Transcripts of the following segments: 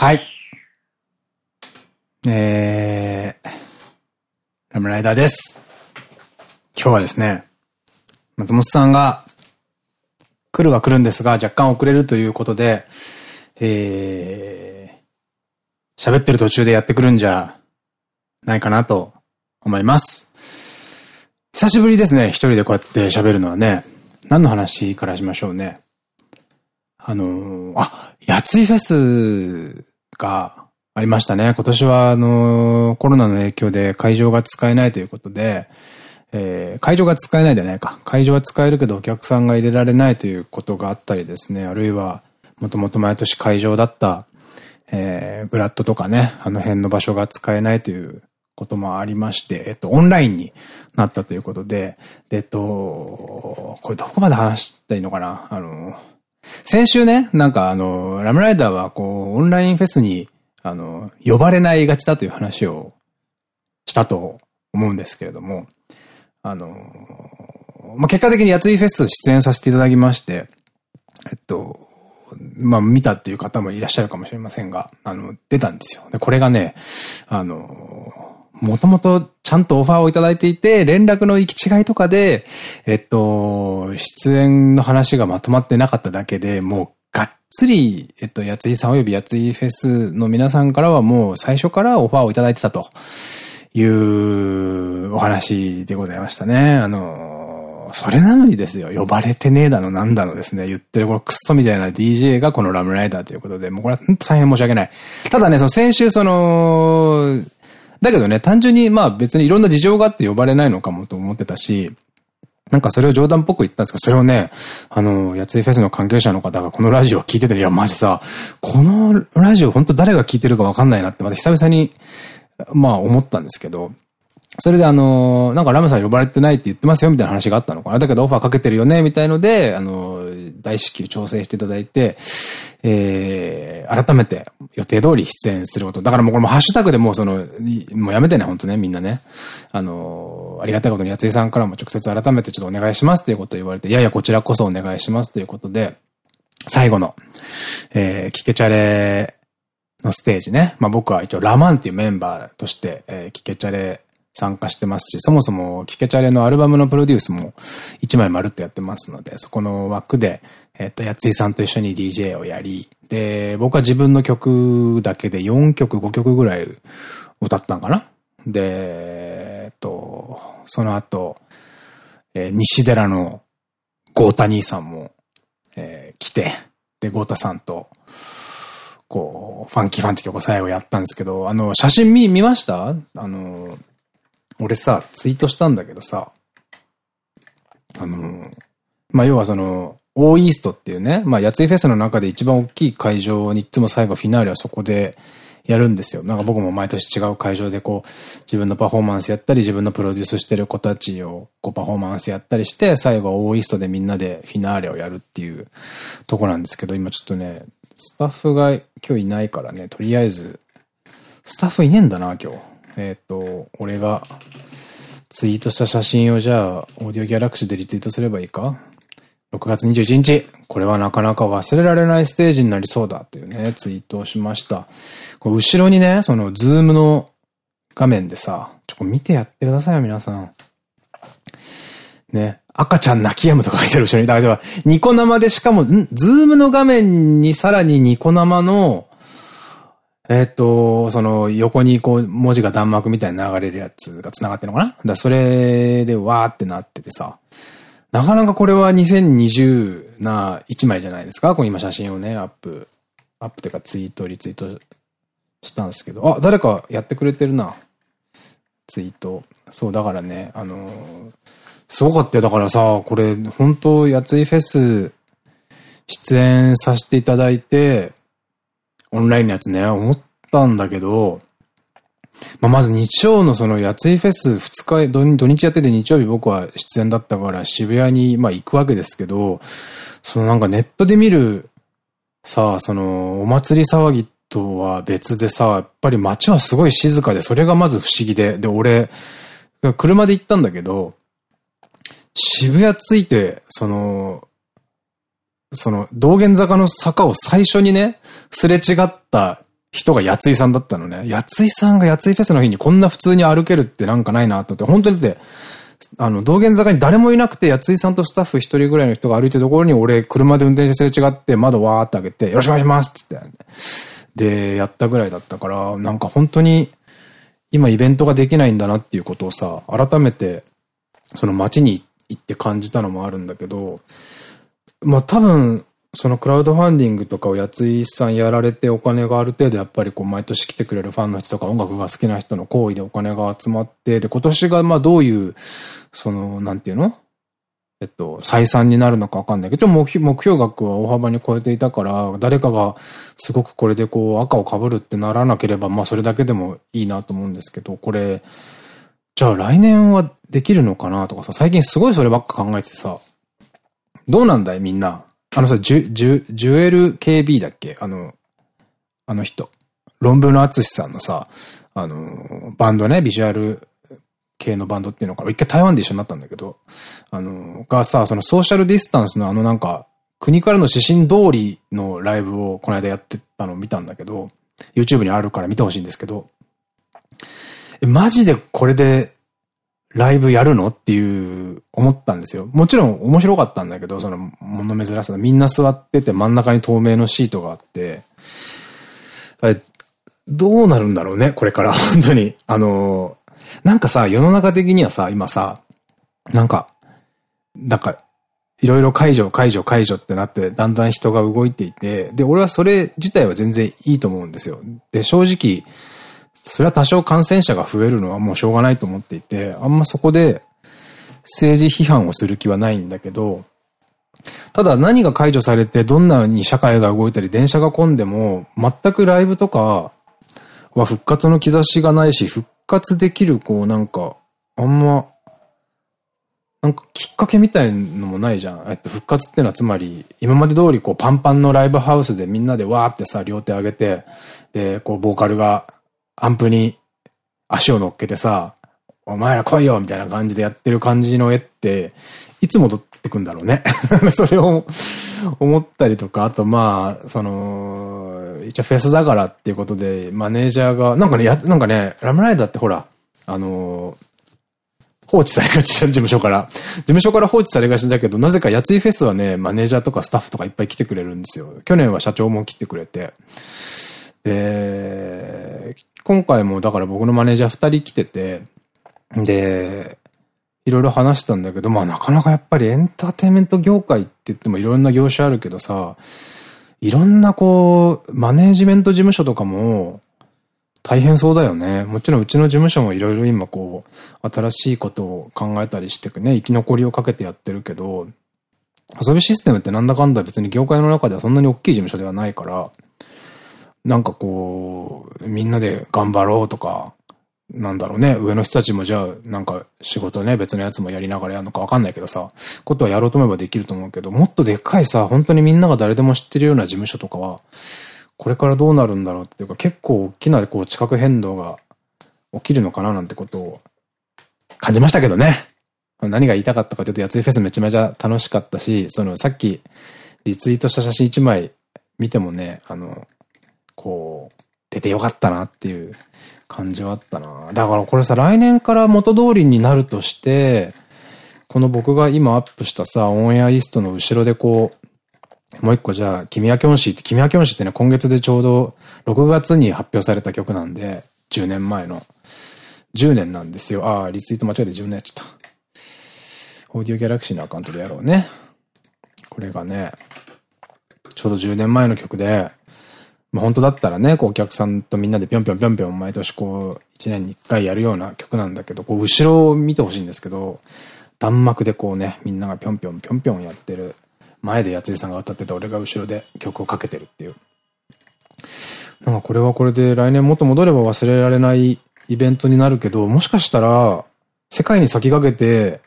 はい。えー、ラムライダーです。今日はですね、松本さんが来るは来るんですが、若干遅れるということで、えー、喋ってる途中でやってくるんじゃないかなと思います。久しぶりですね、一人でこうやって喋るのはね。何の話からしましょうね。あのー、あ、やついフェスがありましたね。今年はあの、コロナの影響で会場が使えないということで、えー、会場が使えないではないか。会場は使えるけどお客さんが入れられないということがあったりですね。あるいは、もともと毎年会場だった、えー、グラッドとかね、あの辺の場所が使えないということもありまして、えっと、オンラインになったということで、で、えっと、これどこまで話したらいいのかな？あの、先週ね、なんかあの、ラムライダーはこう、オンラインフェスに、あの、呼ばれないがちだという話をしたと思うんですけれども、あの、まあ、結果的にやついフェス出演させていただきまして、えっと、まあ、見たっていう方もいらっしゃるかもしれませんが、あの、出たんですよ。で、これがね、あの、もともとちゃんとオファーをいただいていて、連絡の行き違いとかで、えっと、出演の話がまとまってなかっただけで、もうがっつり、えっと、やついさん及びやついフェスの皆さんからはもう最初からオファーをいただいてたというお話でございましたね。あの、それなのにですよ、呼ばれてねえだのなんだのですね、言ってるこのクッソみたいな DJ がこのラムライダーということで、もうこれは大変申し訳ない。ただね、その先週その、だけどね、単純にまあ別にいろんな事情があって呼ばれないのかもと思ってたし、なんかそれを冗談っぽく言ったんですけど、それをね、あの、やついフェスの関係者の方がこのラジオを聞いてて、いや、マジさ、このラジオ本当誰が聞いてるかわかんないなって、また久々に、まあ思ったんですけど、それであの、なんかラムさん呼ばれてないって言ってますよみたいな話があったのかな。だけどオファーかけてるよねみたいので、あの、大至急調整していただいて、えー、改めて予定通り出演すること。だからもうこれもハッシュタグでもうその、もうやめてね、本当ね、みんなね。あの、ありがたいことに、やついさんからも直接改めてちょっとお願いしますということを言われて、いやいや、こちらこそお願いしますということで、最後の、えー、キケチャレのステージね。まあ僕は一応ラマンっていうメンバーとして、えー、キケチャレ参加してますし、そもそもキケチャレのアルバムのプロデュースも一枚まるっとやってますので、そこの枠で、えっと、やついさんと一緒に DJ をやり、で、僕は自分の曲だけで4曲、5曲ぐらい歌ったんかな？で、えっと、その後、えー、西寺のゴータ兄さんも、えー、来て、で、ゴータさんと、こう、ファンキーファンって曲を最後やったんですけど、あの、写真見、見ました？あの、俺さ、ツイートしたんだけどさ、あの、まあ、要はその、オーイーストっていうね、まあ、やついフェスの中で一番大きい会場にいつも最後フィナーレはそこでやるんですよ。なんか僕も毎年違う会場でこう、自分のパフォーマンスやったり、自分のプロデュースしてる子たちをこうパフォーマンスやったりして、最後はオーイーストでみんなでフィナーレをやるっていうとこなんですけど、今ちょっとね、スタッフが今日いないからね、とりあえず、スタッフいねえんだな、今日。えっ、と、俺がツイートした写真をじゃあ、オーディオギャラクシーでリツイートすればいいか ?6 月21日。これはなかなか忘れられないステージになりそうだっていうね、ツイートをしました。こ後ろにね、その、ズームの画面でさ、ちょ、っと見てやってくださいよ、皆さん。ね。赤ちゃん泣き止むとか書いてる後ろに。大丈夫。ニコ生でしかも、ん？ズームの画面にさらにニコ生のえっと、その横にこう文字が弾幕みたいに流れるやつが繋がってるのかな？だそれでわーってなっててさ、なかなかこれは2020な一枚じゃないですか？こう今写真をね、アップ、アップっていうかツイート、リツイートしたんですけど、あ、誰かやってくれてるな。ツイート。そう、だからね、あのー、すごかったよ。だからさ、これ、本当やついフェス出演させていただいて、オンラインのやつね、思ったんだけど、まあ、まず日曜のその、やついフェス2日、土日やってて日曜日僕は出演だったから渋谷に、まあ行くわけですけど、そのなんかネットで見る、さあ、その、お祭り騒ぎとは別でさ、やっぱり街はすごい静かで、それがまず不思議で、で、俺、車で行ったんだけど、渋谷着いて、その、その、道玄坂の坂を最初にね、すれ違った人がやついさんだったのね。やついさんがやついフェスの日にこんな普通に歩けるってなんかないなと思って、本当にだって、あの、道玄坂に誰もいなくて、やついさんとスタッフ一人ぐらいの人が歩いてるところに、俺、車で運転してすれ違って、窓わーって開けて、よろしくお願いしますって言って、で、やったぐらいだったから、なんか本当に、今イベントができないんだなっていうことをさ、改めて、その街に行って感じたのもあるんだけど、まあ多分、そのクラウドファンディングとかをやついさんやられてお金がある程度やっぱりこう毎年来てくれるファンの人とか音楽が好きな人の行為でお金が集まって、で今年がまあどういう、その、なんていうの？えっと、採算になるのかわかんないけど、目標目標額は大幅に超えていたから、誰かがすごくこれでこう赤を被るってならなければ、まあそれだけでもいいなと思うんですけど、これ、じゃあ来年はできるのかなとかさ、最近すごいそればっか考えてさ、どうなんだいみんな？あのさ、ジュ、ジュ、ジュエル KB だっけ？あの、あの人。論文の厚さんのさ、あの、バンドね、ビジュアル系のバンドっていうのかな。一回台湾で一緒になったんだけど、あの、がさ、そのソーシャルディスタンスのあのなんか、国からの指針通りのライブをこの間やってたのを見たんだけど、YouTube にあるから見てほしいんですけど、え、マジでこれでライブやるの？っていう思ったんですよ。もちろん面白かったんだけど、その物珍しさ。みんな座ってて真ん中に透明のシートがあって、どうなるんだろうね、これから。本当に。あのなんかさ、世の中的にはさ、今さ、なんか、なんか、いろいろ解除、解除、解除ってなって、だんだん人が動いていて、で、俺はそれ自体は全然いいと思うんですよ。で、正直、それは多少感染者が増えるのはもうしょうがないと思っていて、あんまそこで政治批判をする気はないんだけど、ただ何が解除されてどんなに社会が動いたり電車が混んでも全くライブとかは復活の兆しがないし復活できる、こう、なんか、あんま、なんかきっかけみたいのもないじゃん。えっと、復活ってのはつまり、今まで通りこうパンパンのライブハウスでみんなでわーってさ、両手上げて、で、こう、ボーカルがアンプに足を乗っけてさ、お前ら来いよみたいな感じでやってる感じの絵って、いつ戻ってくんだろうね。それを思ったりとか、あとまあ、その、一応フェスだからっていうことで、マネージャーが、なんかね、や、なんかね、ラムライダーってほら、あのー、放置されがちじゃん、事務所から。事務所から放置されがちだけど、なぜかやついフェスはね、マネージャーとかスタッフとかいっぱい来てくれるんですよ。去年は社長も来てくれて。で、今回もだから僕のマネージャー二人来てて、で、いろいろ話したんだけど、まあなかなかやっぱりエンターテインメント業界って言ってもいろんな業種あるけどさ、いろんなこう、マネージメント事務所とかも、大変そうだよね。もちろんうちの事務所もいろいろ今こう、新しいことを考えたりしてね、生き残りをかけてやってるけど、遊びシステムってなんだかんだ別に業界の中ではそんなに大きい事務所ではないから、なんかこう、みんなで頑張ろうとか、なんだろうね、上の人たちもじゃあ、なんか仕事ね、別のやつもやりながらやるのかわかんないけどさ、ことはやろうと思えばできると思うけど、もっとでっかいさ、本当にみんなが誰でも知ってるような事務所とかは、これからどうなるんだろうっていうか、結構大きなこう地殻変動が起きるのかななんてことを感じましたけどね。何が言いたかったかというと、やついフェスめちゃめちゃ楽しかったし、そのさっきリツイートした写真一枚見てもね、あの、こう、出てよかったなっていう感じはあったな。だからこれさ、来年から元通りになるとして、この僕が今アップしたさ、オンエアリストの後ろでこう、もう一個じゃあ、君はキョンシーって、君はキョンシーってね、今月でちょうど6月に発表された曲なんで、10年前の。10年なんですよ。ああ、リツイート間違えて10年やっちゃった。オーディオギャラクシーのアカウントでやろうね。これがね、ちょうど10年前の曲で、まあ本当だったらね、こうお客さんとみんなでぴょんぴょんぴょんぴょん毎年こう、一年に一回やるような曲なんだけど、こう後ろを見てほしいんですけど、弾幕でこうね、みんながぴょんぴょんぴょんぴょんやってる。前でやついさんが歌ってて、俺が後ろで曲をかけてるっていう。なんかこれはこれで来年もっと戻れば忘れられないイベントになるけど、もしかしたら、世界に先駆けて、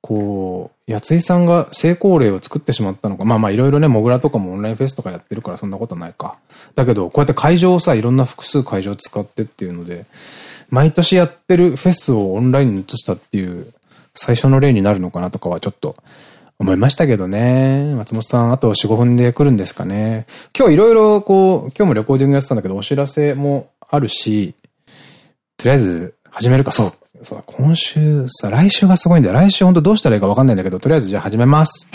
こう、やついさんが成功例を作ってしまったのか。まあまあいろいろね、モグラとかもオンラインフェスとかやってるからそんなことないか。だけど、こうやって会場をさ、いろんな複数会場使ってっていうので、毎年やってるフェスをオンラインに移したっていう最初の例になるのかなとかはちょっと思いましたけどね。松本さん、あと4、5分で来るんですかね。今日いろいろこう、今日もレコーディングやってたんだけど、お知らせもあるし、とりあえず始めるか、そう。そう、今週さ、来週がすごいんだよ。来週本当どうしたらいいかわかんないんだけど、とりあえずじゃあ始めます。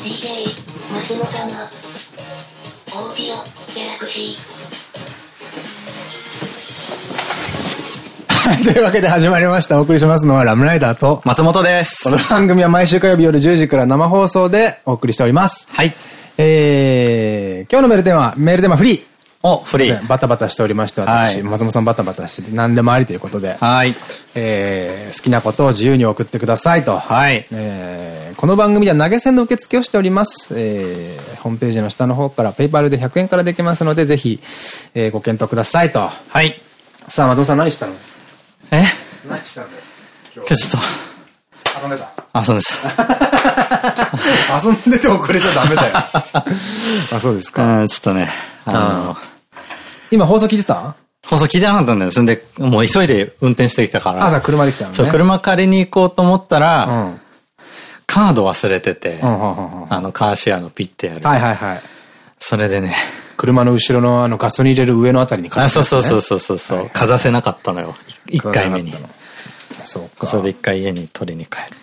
DJ 松本のオーディオギャラクシーというわけで始まりました。お送りしますのはラムライダーと松本です。この番組は毎週火曜日夜10時から生放送でお送りしております。はい。えー、今日のメールテーマ、メールテーマフリー。お、フリー。バタバタしておりまして、私、はい、松本さんバタバタしてて何でもありということで。はい。えー、好きなことを自由に送ってくださいと。はい。えー、この番組では投げ銭の受付をしております。えー、ホームページの下の方から、ペイパルで100円からできますので、ぜひ、えー、ご検討くださいと。はい。さあ、松本さん何したの？え？何したの今日ちょっと。遊んでた？遊んでた。遊んでて遅れちゃダメだよ。あ、そうですか。うん、ちょっとね、あの、今放送聞いてた？放送聞いてなかったんだよ。そんで、もう急いで運転してきたから。朝車で来たのね。そう、車借りに行こうと思ったら、うん、カード忘れてて、あの、カーシェアのピッてやる。はいはいはい。それでね。車の後ろのあのガソリン入れる上のあたりにかざせ、ね、あ、そうそうそうそうそう。かざせなかったのよ。一回目に。そうか。それで一回家に取りに帰って。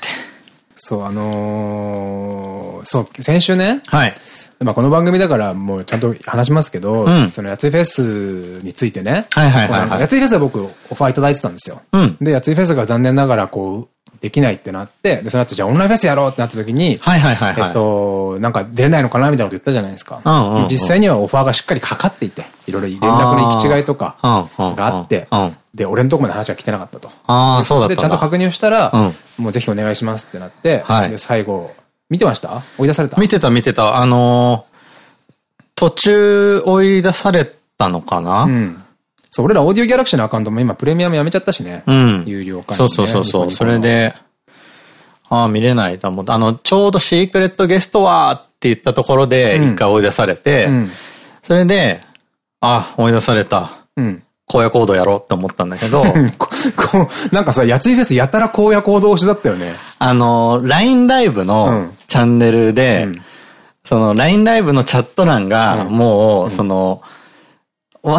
そう、あのー、そう、先週ね。はい。まあこの番組だからもうちゃんと話しますけど、うん、そのやついフェスについてね。はいはいはい、はい。やついフェスは僕オファーいただいてたんですよ。うん、で、やついフェスが残念ながらこう、できないってなって、で、その後じゃあオンラインフェスやろうってなった時に、はいはいはい、えっと、なんか出れないのかなみたいなこと言ったじゃないですか。実際にはオファーがしっかりかかっていて、いろいろ連絡の行き違いとかがあって、で、俺のとこまで話が来てなかったと。ああ、そうだったで、ちゃんと確認したら、もうぜひお願いしますってなって、で、最後、見てました？追い出された？見てた見てた。あの途中追い出されたのかな？うん。そう、俺らオーディオギャラクシーのアカウントも今プレミアムやめちゃったしね。うん。有料化、ね、そうそうそうそう。それで、ああ、見れないと思って、あの、ちょうどシークレットゲストはって言ったところで、一回追い出されて、うん、それで、ああ、追い出された。うん。荒野行動やろうって思ったんだけど。こう、なんかさ、やついフェスやたら荒野行動推しだったよね。あの、LINE ライブのチャンネルで、うん、その LINE ライブのチャット欄が、もう、その、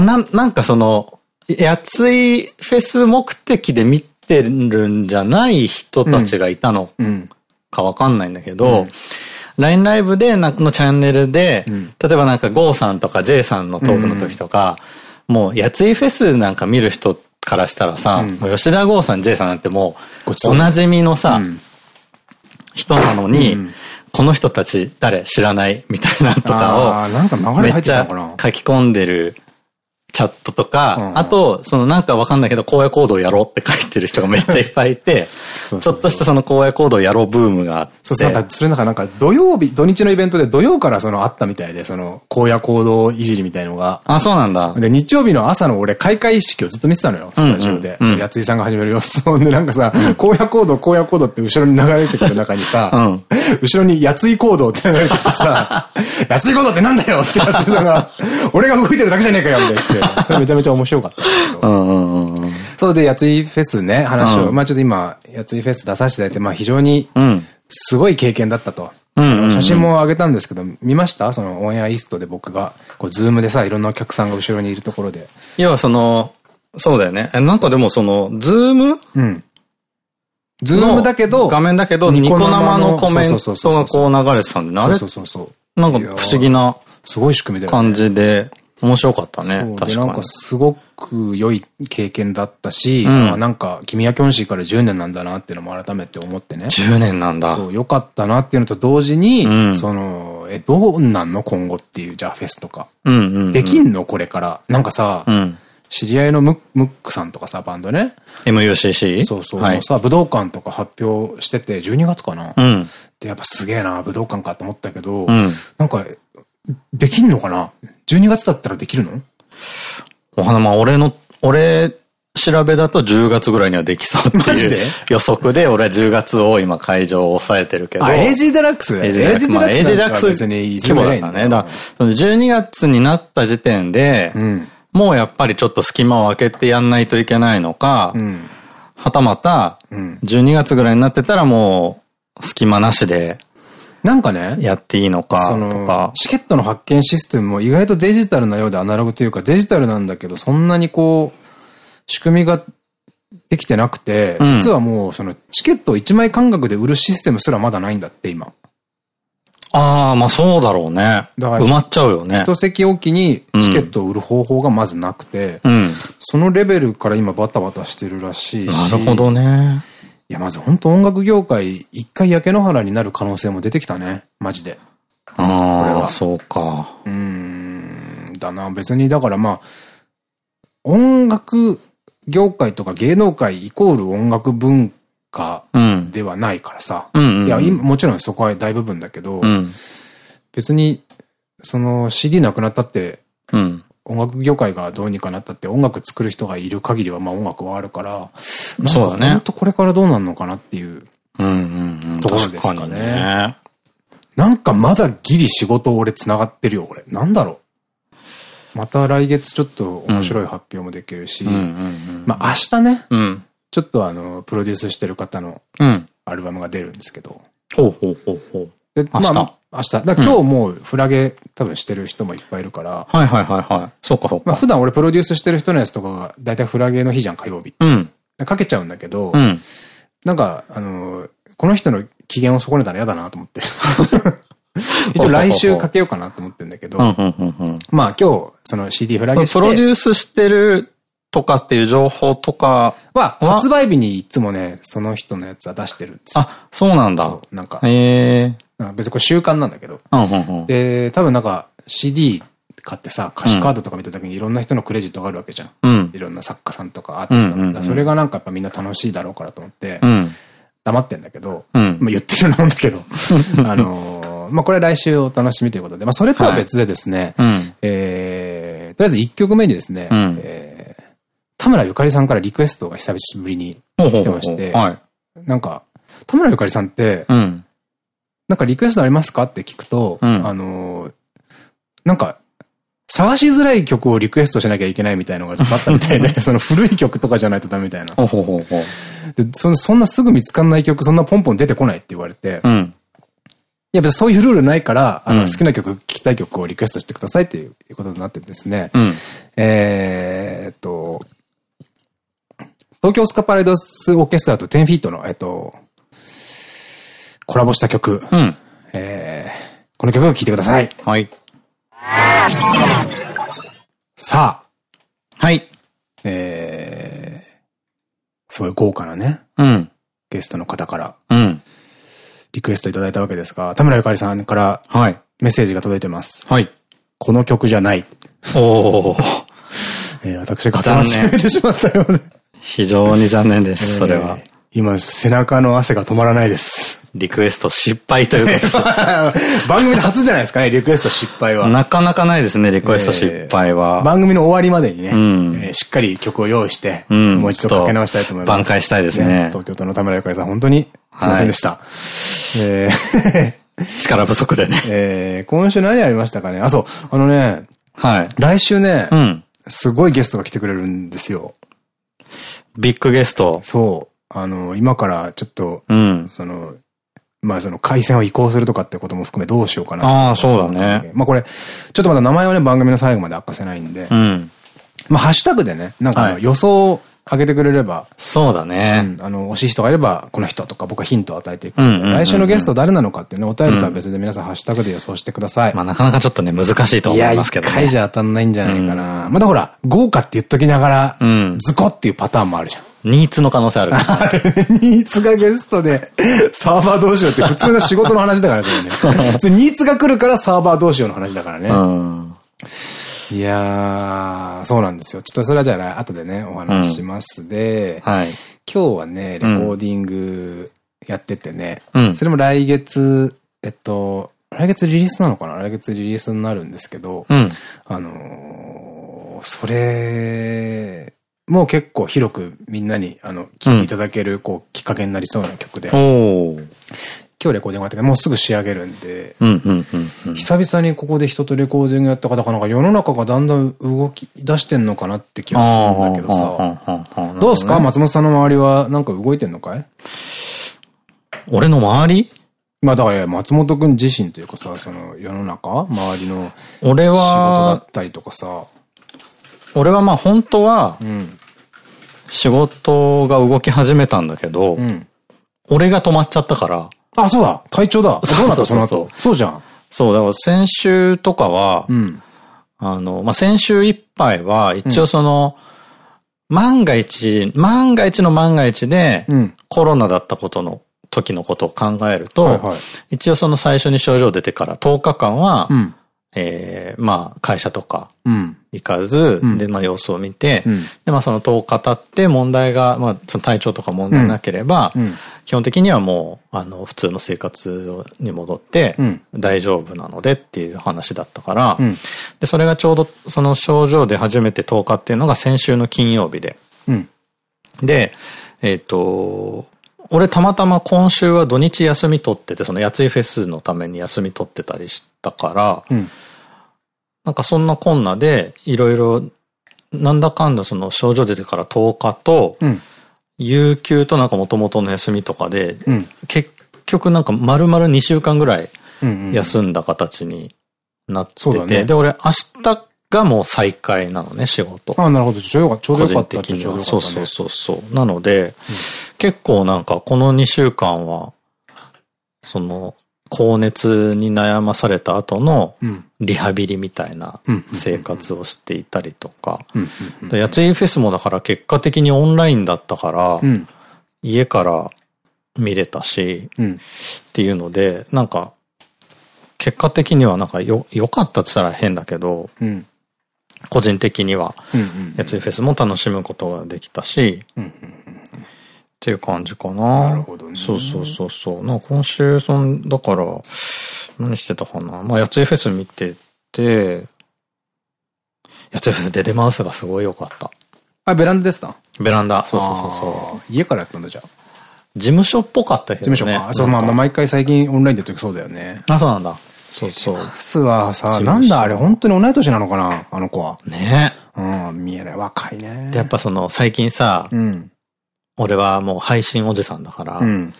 な、なんかその、やついフェス目的で見てるんじゃない人たちがいたのかわかんないんだけど、LINE ライブで、のチャンネルで、例えばなんか GO さんとか J さんのトークの時とか、もう、やついフェスなんか見る人からしたらさ、もう吉田剛さん、J さんなんてもう、おなじみのさ、人なのに、この人たち誰知らないみたいなとかを、めっちゃ書き込んでるチャットとか、あと、そのなんかわかんないけど、荒野行動やろうって書いてる人がめっちゃいっぱいいて、ちょっとしたその荒野行動やろうブームがあって。そうそう、なんか、それなんか、なんか土曜日、土日のイベントで土曜からそのあったみたいで、その荒野行動いじりみたいのが。あ、そうなんだ。で、日曜日の朝の俺、開会式をずっと見てたのよ、スタジオで。やついさんが始める様子を。で、なんかさ、荒野行動、荒野行動って後ろに流れてくる中にさ、後ろにやつい行動って流れてきてさ、やつい行動ってなんだよってやついさんが、俺が動いてるだけじゃねえかよって言って、それめちゃめちゃ面白かったですけど。それで、やついフェスね、話を、まあちょっと今、やついフェス出させていただいて、まあ非常に、すごい経験だったと。写真も上げたんですけど、見ました？そのオンエアイストで僕が、こう、ズームでさ、いろんなお客さんが後ろにいるところで。要はその、そうだよね。なんかでもその、ズーム？うん。ズームだけど、画面だけど、ニコ生のコメントがこう流れてたんでね。あれ？そうそうそう。なんか不思議な、すごい仕組みで。感じで、面白かったね。確かに。なんかすごく良い経験だったし、うん、なんか、君はキョンシーから10年なんだなっていうのも改めて思ってね。10年なんだ。そう、良かったなっていうのと同時に、うん、その、え、どうなんの今後っていう、じゃあフェスとか。できんのこれから。なんかさ、うん、知り合いのムムックさんとかさ、バンドね。MUCC? そうそう。はい、さ、武道館とか発表してて、12月かな。うん。で、やっぱすげえな、武道館かと思ったけど、うん、なんか、できんのかな ?12 月だったらできるの？お花まあ俺の、俺、調べだと10月ぐらいにはできそうっていう予測で、俺は10月を今会場を抑えてるけど。あ、AG デラックス ?AG デラックス。AG デラックス規模だったね。だその12月になった時点で、うん、もうやっぱりちょっと隙間を空けてやんないといけないのか、うん、はたまた、12月ぐらいになってたらもう、隙間なしで、なんかね、やっていいのかとか。チケットの発券システムも意外とデジタルなようでアナログというかデジタルなんだけど、そんなにこう、仕組みができてなくて、うん、実はもうそのチケットを1枚間隔で売るシステムすらまだないんだって、今。ああ、まあそうだろうね。だから埋まっちゃうよね。一席おきにチケットを売る方法がまずなくて、うん、そのレベルから今バタバタしてるらしいし。なるほどね。いや、まず本当音楽業界、一回焼け野原になる可能性も出てきたね。マジで。ああ、そうか。うん、だな。別に、だからまあ、音楽業界とか芸能界イコール音楽文化ではないからさ。いや、もちろんそこは大部分だけど、うん、別に、その CD なくなったって、うん、音楽業界がどうにかなったって音楽作る人がいる限りはまあ音楽はあるから、そうだね。本当これからどうなるのかなっていうところですかね。ねなんかまだギリ仕事俺繋がってるよ、俺。なんだろう。また来月ちょっと面白い発表もできるし、まあ明日ね、うん、ちょっとあの、プロデュースしてる方のアルバムが出るんですけど。ほうほうほうほう。で、まあ、明日。だ今日もうフラゲ多分してる人もいっぱいいるから。はいはいはいはい。そうかそうか。まあ普段俺プロデュースしてる人のやつとかが大体フラゲの日じゃん、火曜日。うん。かけちゃうんだけど、うん、なんか、あの、この人の機嫌を損ねたら嫌だなと思って。一応来週かけようかなと思ってんだけど、まあ今日、その CD フラゲして。プロデュースしてるとかっていう情報とかは、発売日にいつもね、その人のやつは出してるんですよ。あ、そうなんだ。なんか。へ別にこれ習慣なんだけど。で、多分なんか CD 買ってさ、歌詞カードとか見た時にいろんな人のクレジットがあるわけじゃん。うん、いろんな作家さんとかアーティスト。それがなんかやっぱみんな楽しいだろうからと思って、黙ってんだけど、まあ言ってるようなもんだけど、あのまあこれ来週お楽しみということで、まあそれとは別でですね、はい、えー、とりあえず1曲目にですね、うん、えー、田村ゆかりさんからリクエストが久しぶりに来てまして、なんか、田村ゆかりさんって、うん、なんかリクエストありますか？って聞くと、うん、あのー、なんか、探しづらい曲をリクエストしなきゃいけないみたいのがあったみたいで、その古い曲とかじゃないとダメみたいな。でそそんなすぐ見つかんない曲、そんなポンポン出てこないって言われて、うん、いや別にそういうルールないから、あの、好きな曲、聴きたい曲をリクエストしてくださいっていうことになってですね。うん、えっと、東京スカパレドスオーケストラと10フィートの、えっと、コラボした曲。うん、えー、この曲を聴いてください。はい。さあ。はい。えー、すごい豪華なね。うん。ゲストの方から。うん。リクエストいただいたわけですが、田村ゆかりさんからはい。メッセージが届いてます。はい。この曲じゃない。おお。えー、私が楽しめてしまったようで。非常に残念です、それは。今、背中の汗が止まらないです。リクエスト失敗ということ 番組で初じゃないですかね、リクエスト失敗は。なかなかないですね、リクエスト失敗は。番組の終わりまでにね、うんえー、しっかり曲を用意して、うん、もう一度かけ直したいと思います。挽回したいですね。東京都の田村ゆかりさん、本当にすいませんでした。はいえー 力不足でね。えー、今週何ありましたかね？あ、そう、あのね、はい。来週ね、うん。すごいゲストが来てくれるんですよ。ビッグゲスト。そう。あの、今からちょっと、うん。その、まあその回線を移行するとかってことも含めどうしようかな。ああ、そうだね。まあこれ、ちょっとまだ名前はね、番組の最後まで明かせないんで、うん。まあハッシュタグでね、なんか予想あげてくれれば。そうだね。うん、あの、惜しい人がいれば、この人とか僕はヒントを与えていく。来週のゲスト誰なのかっていうね、お便りとは別で皆さんハッシュタグで予想してください。まあなかなかちょっとね、難しいと思いますけどね。いや、一回じゃ当たんないんじゃないかな。まだほら、豪華って言っときながら、ズコっていうパターンもあるじゃん。ニーツの可能性ある。ある。ニーツがゲストで、サーバーどうしようって普通の仕事の話だからね。普通ニーツが来るからサーバーどうしようの話だからね。うんいやー、そうなんですよ。ちょっとそれはじゃあ後でね、お話ししますで、うん、はい、今日はね、レコーディングやっててね、うん、それも来月、えっと、来月リリースなのかな？来月リリースになるんですけど、うん、あのー、それ、もう結構広くみんなに、あの、聴いていただける、こう、きっかけになりそうな曲で。今日レコーディングがあったけど、もうすぐ仕上げるんで、久々にここで人とレコーディングやった方が、なんか世の中がだんだん動き出してんのかなって気がするんだけどさ。どうすか？松本さんの周りはなんか動いてんのかい？俺の周り？まあだから松本くん自身というかさ、その世の中周りの俺は仕事だったりとかさ。俺はまあ本当は、仕事が動き始めたんだけど、うん、俺が止まっちゃったから、あ、そうだ。体調だ。そうだった？その後。そうじゃん。そう、だから先週とかは、うん、あの、まあ、先週いっぱいは、一応その、うん、万が一、万が一の万が一で、コロナだったことの時のことを考えると、一応その最初に症状出てから10日間は、うん、えー、まあ、会社とか、行かず、うん、で、まあ、様子を見て、うん、で、まあ、その10日経って問題が、まあ、その体調とか問題なければ、うん、基本的にはもう、あの、普通の生活に戻って、大丈夫なのでっていう話だったから、で、それがちょうど、その症状で初めて10日っていうのが先週の金曜日で、で、えっ、ー、と、俺たまたま今週は土日休み取ってて、そのやついフェスのために休み取ってたりしたから、うん、なんかそんなこんなで、いろいろ、なんだかんだその症状出てから10日と、うん、有給となんか元々の休みとかで、うん、結局なんか丸々2週間ぐらい休んだ形になってて、ね、で、俺明日がもう再開なのね、仕事。ああ、なるほど。ちょうどよかった。ちょうどよかった。そうそうそうそう。なので、うん、結構なんかこの2週間は、その、高熱に悩まされた後のリハビリみたいな生活をしていたりとか。やついフェスもだから結果的にオンラインだったから、家から見れたし、っていうので、なんか、結果的にはなんかよ、良かったって言ったら変だけど、個人的には、やついフェスも楽しむことができたし、っていう感じかな。なるほどね。そうそうそうそう。な今週、そん、だから、何してたかな。まあ、やついフェス見てて、やついフェスデデマウスがすごい良かった。あ、ベランダでしたベランダ。そうそうそうそう。家からやったんだじゃあ。事務所っぽかったけどね。事務所か。そう、まあ、まあ、毎回最近オンラインでやってそうだよね。あ、そうなんだ。そうそう。フスはさ、なんだあれ、本当に同い年なのかなあの子は。ねうん、見えない。若いね。で、やっぱその、最近さ、うん、俺はもう配信おじさんだから、うん、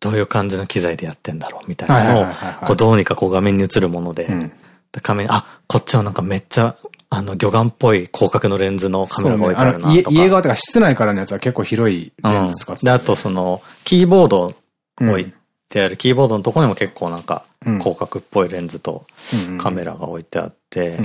どういう感じの機材でやってんだろうみたいなのを、こうどうにかこう画面に映るもので、うん、画面、あ、こっちはなんかめっちゃ、あの、魚眼っぽい広角のレンズのカメラが置いてあるなとか。ね、家側とか室内からのやつは結構広いレンズ使って、うん、で、あとその、キーボード置いてある、キーボードのとこにも結構なんか、広角っぽいレンズとカメラが置いてあって、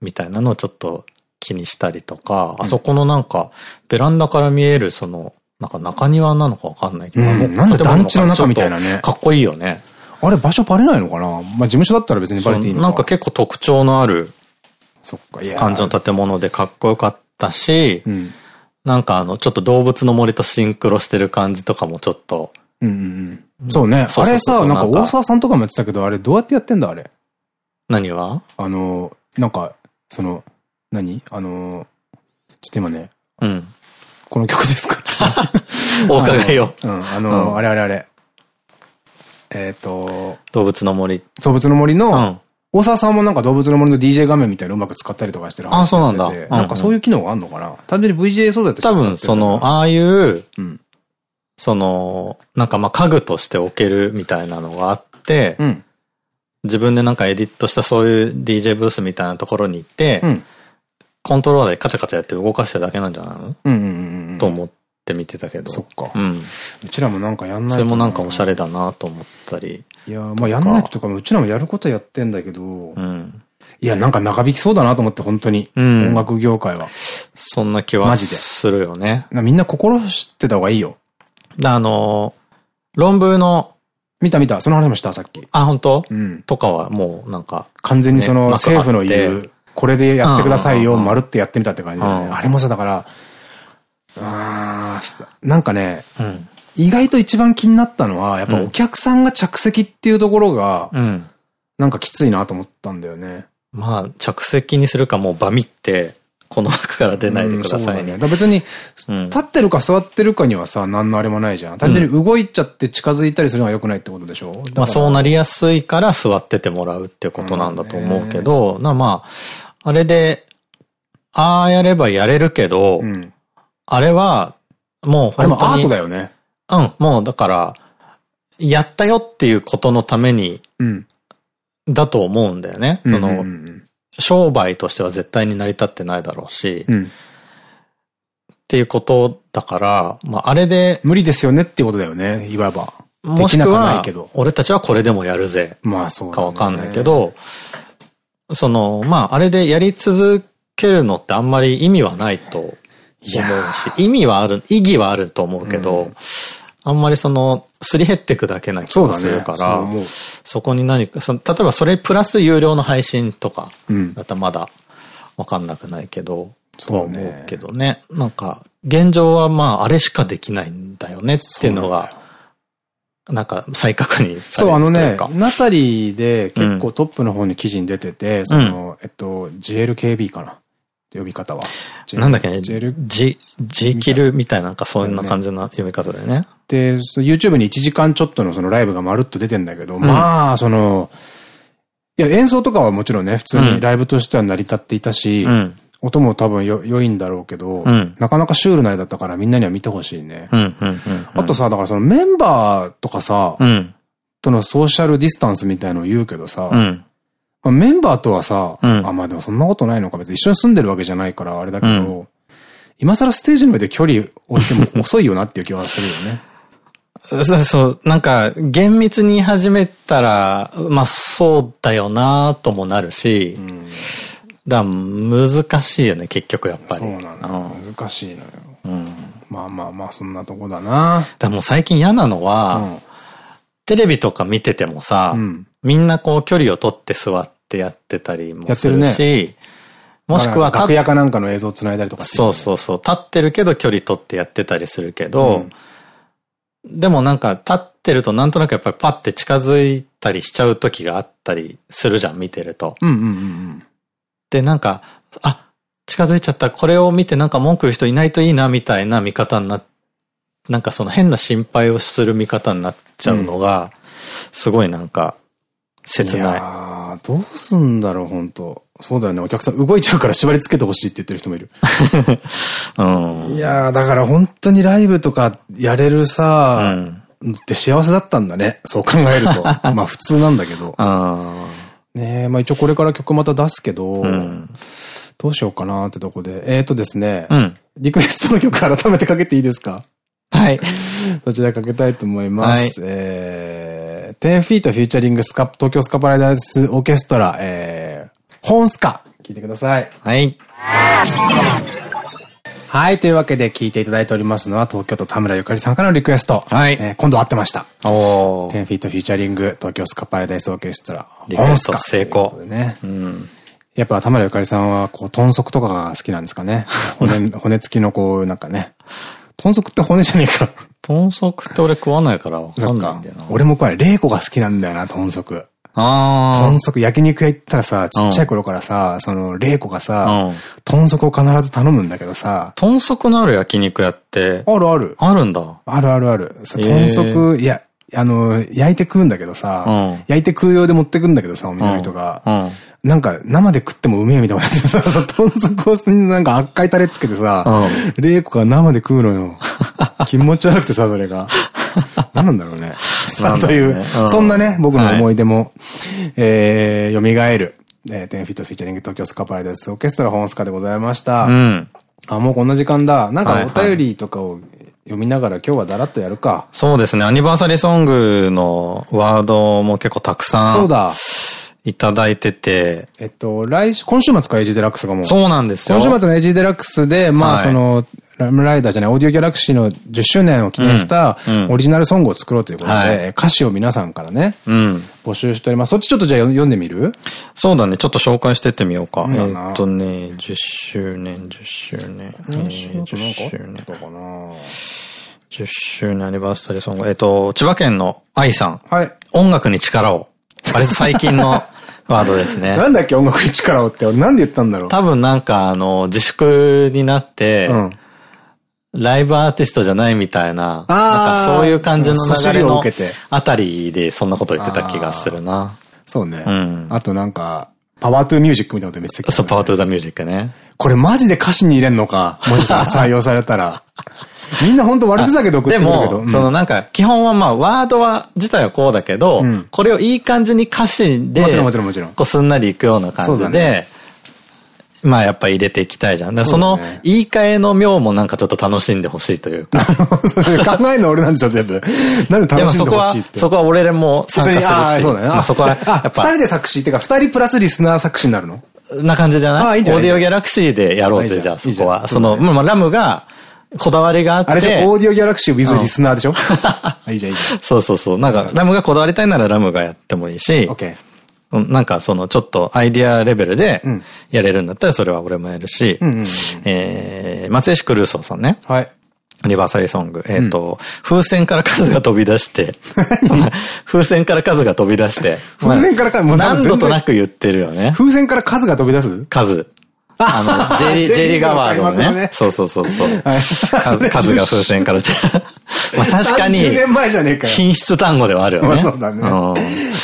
みたいなのをちょっと気にしたりとか、あそこのなんか、ベランダから見えるその、なんか中庭なのかわかんないけど、うん、なんで団地の中みたいなね。かっこいいよね。あれ場所バレないのかな？まあ事務所だったら別にバレていいのかなんか結構特徴のある感じの建物でかっこよかったし、うん、なんかあの、ちょっと動物の森とシンクロしてる感じとかもちょっと。うんうんうん。そうね。あれさ、なんか大沢さんとかもやってたけど、あれどうやってやってんだあれ？何はあの、なんか、その、何？あの、ちょっと今ね。うん。この曲ですか？お伺いを。うん、あの、うん、あれあれあれ。えっと、動物の森。動物の森の、うん、大沢さんもなんか動物の森の DJ 画面みたいなうまく使ったりとかしてるあ、そうなんだ。なんかそういう機能があるのかな？単純に VJ そうだと多分、その、ああいう、うん、その、なんかまあ家具として置けるみたいなのがあって、うん、自分でなんかエディットしたそういう DJ ブースみたいなところに行って、うんコントローラーでカチャカチャやって動かしてるだけなんじゃないの？うんうんうん。と思って見てたけど。そっか。うん。うちらもなんかやんないと。それもなんかおしゃれだなと思ったり。いや、まあやんないとかうちらもやることやってんだけど。うん。いや、なんか長引きそうだなと思って、本当に。うん、音楽業界は。そんな気はするよね。みんな心してた方がいいよ。あの、論文の見た見た。その話もした、さっき。あ、本当？うん。とかはもうなんか。完全にその政府の言うこれでやってくださいよ、まるってやってみたって感じで、ね、あれもさ、だから、あなんかね、うん、意外と一番気になったのは、やっぱお客さんが着席っていうところが、うん、なんかきついなと思ったんだよね。まあ、着席にするかもうバミって、この枠から出ないでくださいね。うん、ね。別に、立ってるか座ってるかにはさ、何のあれもないじゃん。単純に動いちゃって近づいたりするのが良くないってことでしょ、うん、まあそうなりやすいから座っててもらうってことなんだと思うけど、なまあ、あれで、ああやればやれるけど、うん、あれは、もう本当に。あれもアートだよね。うん、もうだから、やったよっていうことのために、だと思うんだよね。その、商売としては絶対に成り立ってないだろうし、うん、っていうことだから、まあ、あれで。無理ですよねっていうことだよね、いわば。もしくは、俺たちはこれでもやるぜ。まあそう、かわかんないけど、その、まあ、あれでやり続けるのってあんまり意味はないと思うし、意味はある、意義はあると思うけど、うん。あんまりその、すり減っていくだけな気がするから、そ、ね,、そこに何かその、例えばそれプラス有料の配信とか、だったらまだわかんなくないけど、とは思うけどね。なんか、現状はまあ、あれしかできないんだよねっていうのが、なんか再確認されるそう、あのね、ナタリーで結構トップの方に記事に出てて、うん、その、えっと、GLKB かな？呼び方は。なんだっけ？ね、ジ、ジキルみたいな、なんかそんな感じの読み方だよね。で、YouTube に1時間ちょっとのそのライブがまるっと出てんだけど、うん、まあ、その、いや、演奏とかはもちろんね、普通にライブとしては成り立っていたし、うん、音も多分良いんだろうけど、うん、なかなかシュールな絵だったからみんなには見てほしいね。あとさ、だからそのメンバーとかさ、とのソーシャルディスタンスみたいのを言うけどさ、まあ、メンバーとはさ、うん、あ、まあでもそんなことないのか。別に一緒に住んでるわけじゃないからあれだけど、うん、今更ステージの上で距離置いても遅いよなっていう気はするよね。そうそう、なんか、厳密に始めたら、まあそうだよなともなるし、うん、だ難しいよね、結局やっぱり。そうなの、うん、難しいのよ。うん、まあまあまあ、そんなとこだな。だもう最近嫌なのは、うん、テレビとか見ててもさ、みんなこう距離を取って座って、やってたりもするし、ね、もしくは楽屋かなんかの映像を繋いだりとかそうそうそう。立ってるけど距離取ってやってたりするけど、うん、でもなんか立ってるとなんとなくやっぱりパッて近づいたりしちゃう時があったりするじゃん、見てると。で、なんか、あ、近づいちゃった。これを見てなんか文句言う人いないといいな、みたいな見方にななんかその変な心配をする見方になっちゃうのが、すごいなんか、切ない。ああ、どうすんだろう、本当そうだよね。お客さん動いちゃうから縛り付けてほしいって言ってる人もいる。うん、いやー、だから本当にライブとかやれるさ、うん、って幸せだったんだね。そう考えると。まあ普通なんだけど。ねえ、まあ一応これから曲また出すけど、うん、どうしようかなってとこで。えーとですね、うん、リクエストの曲改めてかけていいですか？はい。そちらかけたいと思います。はい、えー、10フィートフューチャリングスカ東京スカパラダイスオーケストラ、えー、ホンスカ、聞いてください。はい。はい。というわけで聞いていただいておりますのは、東京都田村ゆかりさんからのリクエスト。はい。えー、今度会ってました。お10フィートフューチャリング東京スカパラダイスオーケストラ。リクエスト成功。ね。うん。やっぱ田村ゆかりさんは、こう、豚足とかが好きなんですかね？骨、骨付きのこう、なんかね。豚足って骨じゃねえか。豚足って俺食わないからわかんないんだよな。俺もこれ、レイコが好きなんだよな、豚足。ああ。豚足、焼肉屋行ったらさ、ちっちゃい頃からさ、その、レイコがさ、豚足を必ず頼むんだけどさ。豚足のある焼肉屋って、あるある。あるんだ。あるあるある。豚足、いや、あの、焼いて食うんだけどさ、焼いて食う用で持ってくんだけどさ、お店の人が。なんか、生で食ってもうめえみたいな。さ、豚足をなんか赤いタレつけてさ、レイコが生で食うのよ。気持ち悪くてさ、それが。何なんだろうね。という、そんなね、僕の思い出も、えー、蘇る。えー、10-FEET フィーチャリング東京スカパラダイスオーケストラ hammer ska でございました。うん。あ、もうこんな時間だ。なんかお便りとかを読みながら今日はだらっとやるか。そうですね。アニバーサリーソングのワードも結構たくさん。そうだ。いただいてて。えっと、来週、今週末か AG デラックスがもう。そうなんですよ。今週末の AG デラックスで、まあ、その、 RAM RIDER じゃない、オーディオギャラクシーの10周年を記念したオリジナルソングを作ろうということで、歌詞を皆さんからね、募集しております。そっちちょっとじゃあ読んでみる？そうだね、ちょっと紹介してってみようか。えっとね、10周年、10周年、10周年。10周年アニバーサリーソング。えっと、千葉県の愛さん。はい。音楽に力を。割と最近の ワードですね。なんだっけ音楽に力をって。俺なんで言ったんだろう。多分なんかあの、自粛になって、うん。ライブアーティストじゃないみたいな、なんかそういう感じの流れのあたりでそんなこと言ってた気がするな。そうね。うんあとなんか、パワートゥーミュージックみたいなこと言ってたけどねそう、パワートゥーザミュージックね。これマジで歌詞に入れんのか？もしさ、採用されたら。みんな本当悪ふざけで送ってでくるけど。も、うんそのなんか、基本はまあ、ワードは、自体はこうだけど、うんこれをいい感じに歌詞で、もちろんもちろんもちろんこうすんなりいくような感じで、まあやっぱ入れていきたいじゃん。その言い換えの妙もなんかちょっと楽しんでほしいというか。考えるの俺なんでしょ、全部。なんで楽しんそこはでほしいっ、て。そこは俺らも参加するし。そうだね。まあそこは、やあ、っぱ、二人で作詞っていうか、二人プラスリスナー作詞になるの？な感じじゃない？オーディオギャラクシーでやろうぜ、じゃあそこは。その、まあラムが、こだわりがあって。あれでオーディオギャラクシー with リスナーでしょ？あいいじゃん、いいじそうそうそう。なんか、ラムがこだわりたいならラムがやってもいいしゃん。オッ、ケー。うんなんかそのちょっとアイディアレベルでんやれるんだったらそれは俺もやるし、えー松江市クルーソーさんね。はい。アニバーサリーソング。えっ、と、風船から数が飛び出して、風船から数が飛び出して、風船から数も何度となく言ってるよね。風船から数が飛び出す？数。あの、ジェリー、ジェリーガワードのねね。そうそうそうそう。はい数数が風船から。まあ確かに、30年前じゃねえかよ。品質単語ではあるよね。まあそうだね。んま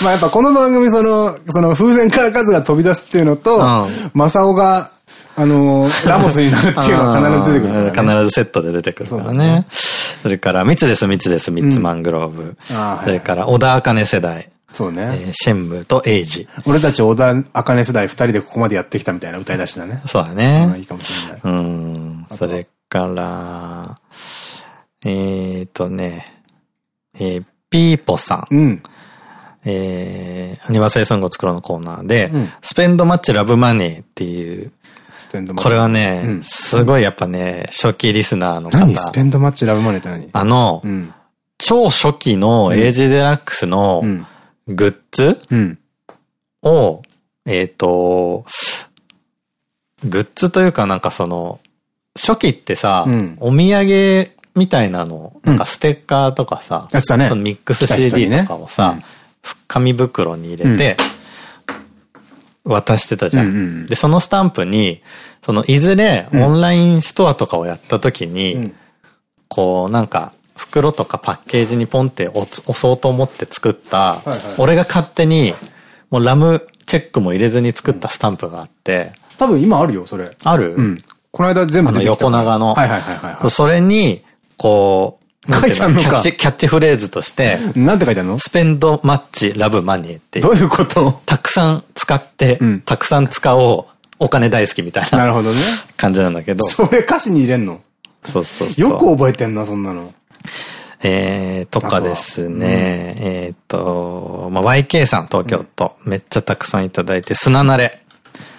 あやっぱこの番組その、その風船から数が飛び出すっていうのとん、マサオが、あのー、ラモスになるっていうのは必ず出てくる。必ずセットで出てくるからね。それから、密です、密です、ミッツマングローブ。それから、小田茜世代。そうね。えーシェンムーとエイジ。俺たち小田茜世代二人でここまでやってきたみたいな歌い出しだね。そうだああいね。いかもしれない。うん。それから、えーとね、えーピーポさん。うん。えー、アニバーサリーソングを作ろうのコーナーで、んスペンドマッチラブマネーっていう。これはね、うんすごいやっぱね、初期リスナーの方。何？スペンドマッチラブマネーって何？あの、うん。超初期のエイジデラックスのうん。グッズ？うん。を、えっ、と、グッズというかなんかその、初期ってさ、うん。お土産みたいなの、なんかステッカーとかさ、やってたね。ミックス CD ね。とかをさ、紙袋に入れて、渡してたじゃん。うんうんうん。で、そのスタンプに、そのいずれオンラインストアとかをやった時に、うん。こうなんか袋とかパッケージにポンって押そうと思って作った、俺が勝手にもうラムチェックも入れずに作ったスタンプがあって、多分今あるよ、それ。ある、うん。この間全部出てきた。横長のはいはいはいはいはそれに、こう、書いてあんのかキャッチ、フレーズとして、い。なんて書いてあるの？スペンドマッチラブマニーっていうどういうこと？たくさん使って、うんたくさん使おう、お金大好きみたいななるほどね。感じなんだけど、それ歌詞に入れんの？そうそうそう。よく覚えてんな、そんなの。えー、とかですね、えっと、まあ、YK さん、東京都、めっちゃたくさんいただいて、砂慣れ。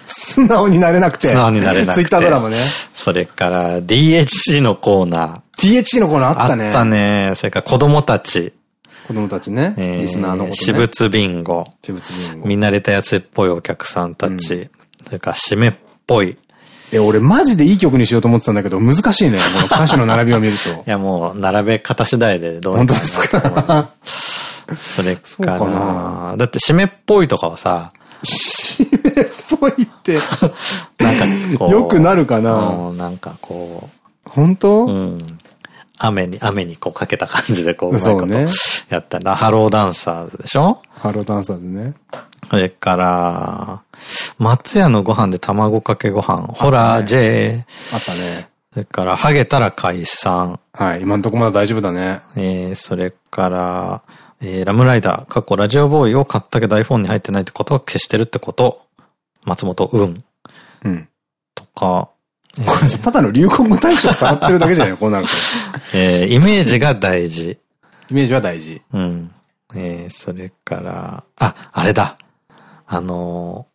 素直になれなくて。素直になれなくて。ツイッタードラマね。それから、DHC のコーナ THC のコーナーー。あったね。あったね。それから、子供たち。子供たちね。えーリスナーのことね。私物ビンゴ。私物ビンゴ。見慣れたやつっぽいお客さんたち。それから、締めっぽい。え、俺マジでいい曲にしようと思ってたんだけど、難しいね。この歌詞の並びを見ると い。や、もう、並べ方次第でどう本当ですか？それかかななだって、締めっぽいとかはさ、締めっぽいって。なんかこう。よくなるかなうんなんかこ本当？う、うん。雨に、雨にこうかけた感じでこう、うまいことやったら、ハローダンサーズでしょ？ハローダンサーズね。それから、松屋のご飯で卵かけご飯、ホラー J、あったね。それから、ハゲたら解散、はい。今んとこまだ大丈夫だね。えー、それから、えー、ラムライダー、過去ラジオボーイを買ったけど iPhone に入ってないってことは消してるってこと、松本運うん。とか、これさ、ただの流行語大賞触ってるだけじゃないこうなると。えー、イメージが大事。イメージは大事。うん。えー、それから、あ、あれだ。あのー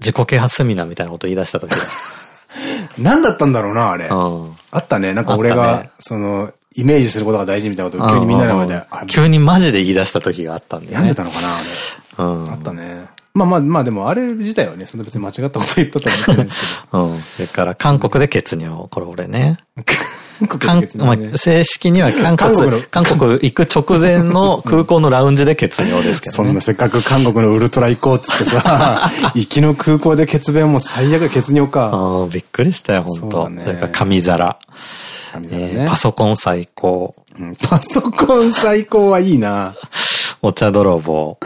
自己啓発セミナーみたいなこと言い出した時だ。何だったんだろうな、あれ。うん。あったね。なんか俺がね、その、イメージすることが大事みたいなことを急にみんなの前で、急にマジで言い出した時があったんだよね。病んでたのかな、あうん。れ。あったね。まあまあまあ、でもあれ自体はね、そんな別に間違ったこと言ったとは思ってないんですけど。うん。それから、韓国で血尿。これ俺ね。韓国まあ、正式には韓国、韓国行く直前の空港のラウンジで血尿ですけど、ね、そんなせっかく韓国のウルトラ行こうっつってさ、行きの空港で血便も最悪血尿か。ああ、びっくりしたよ、本当そ,、ね、それから紙皿。紙皿ね、えー、パソコン最高、うん。パソコン最高はいいな。お茶泥棒。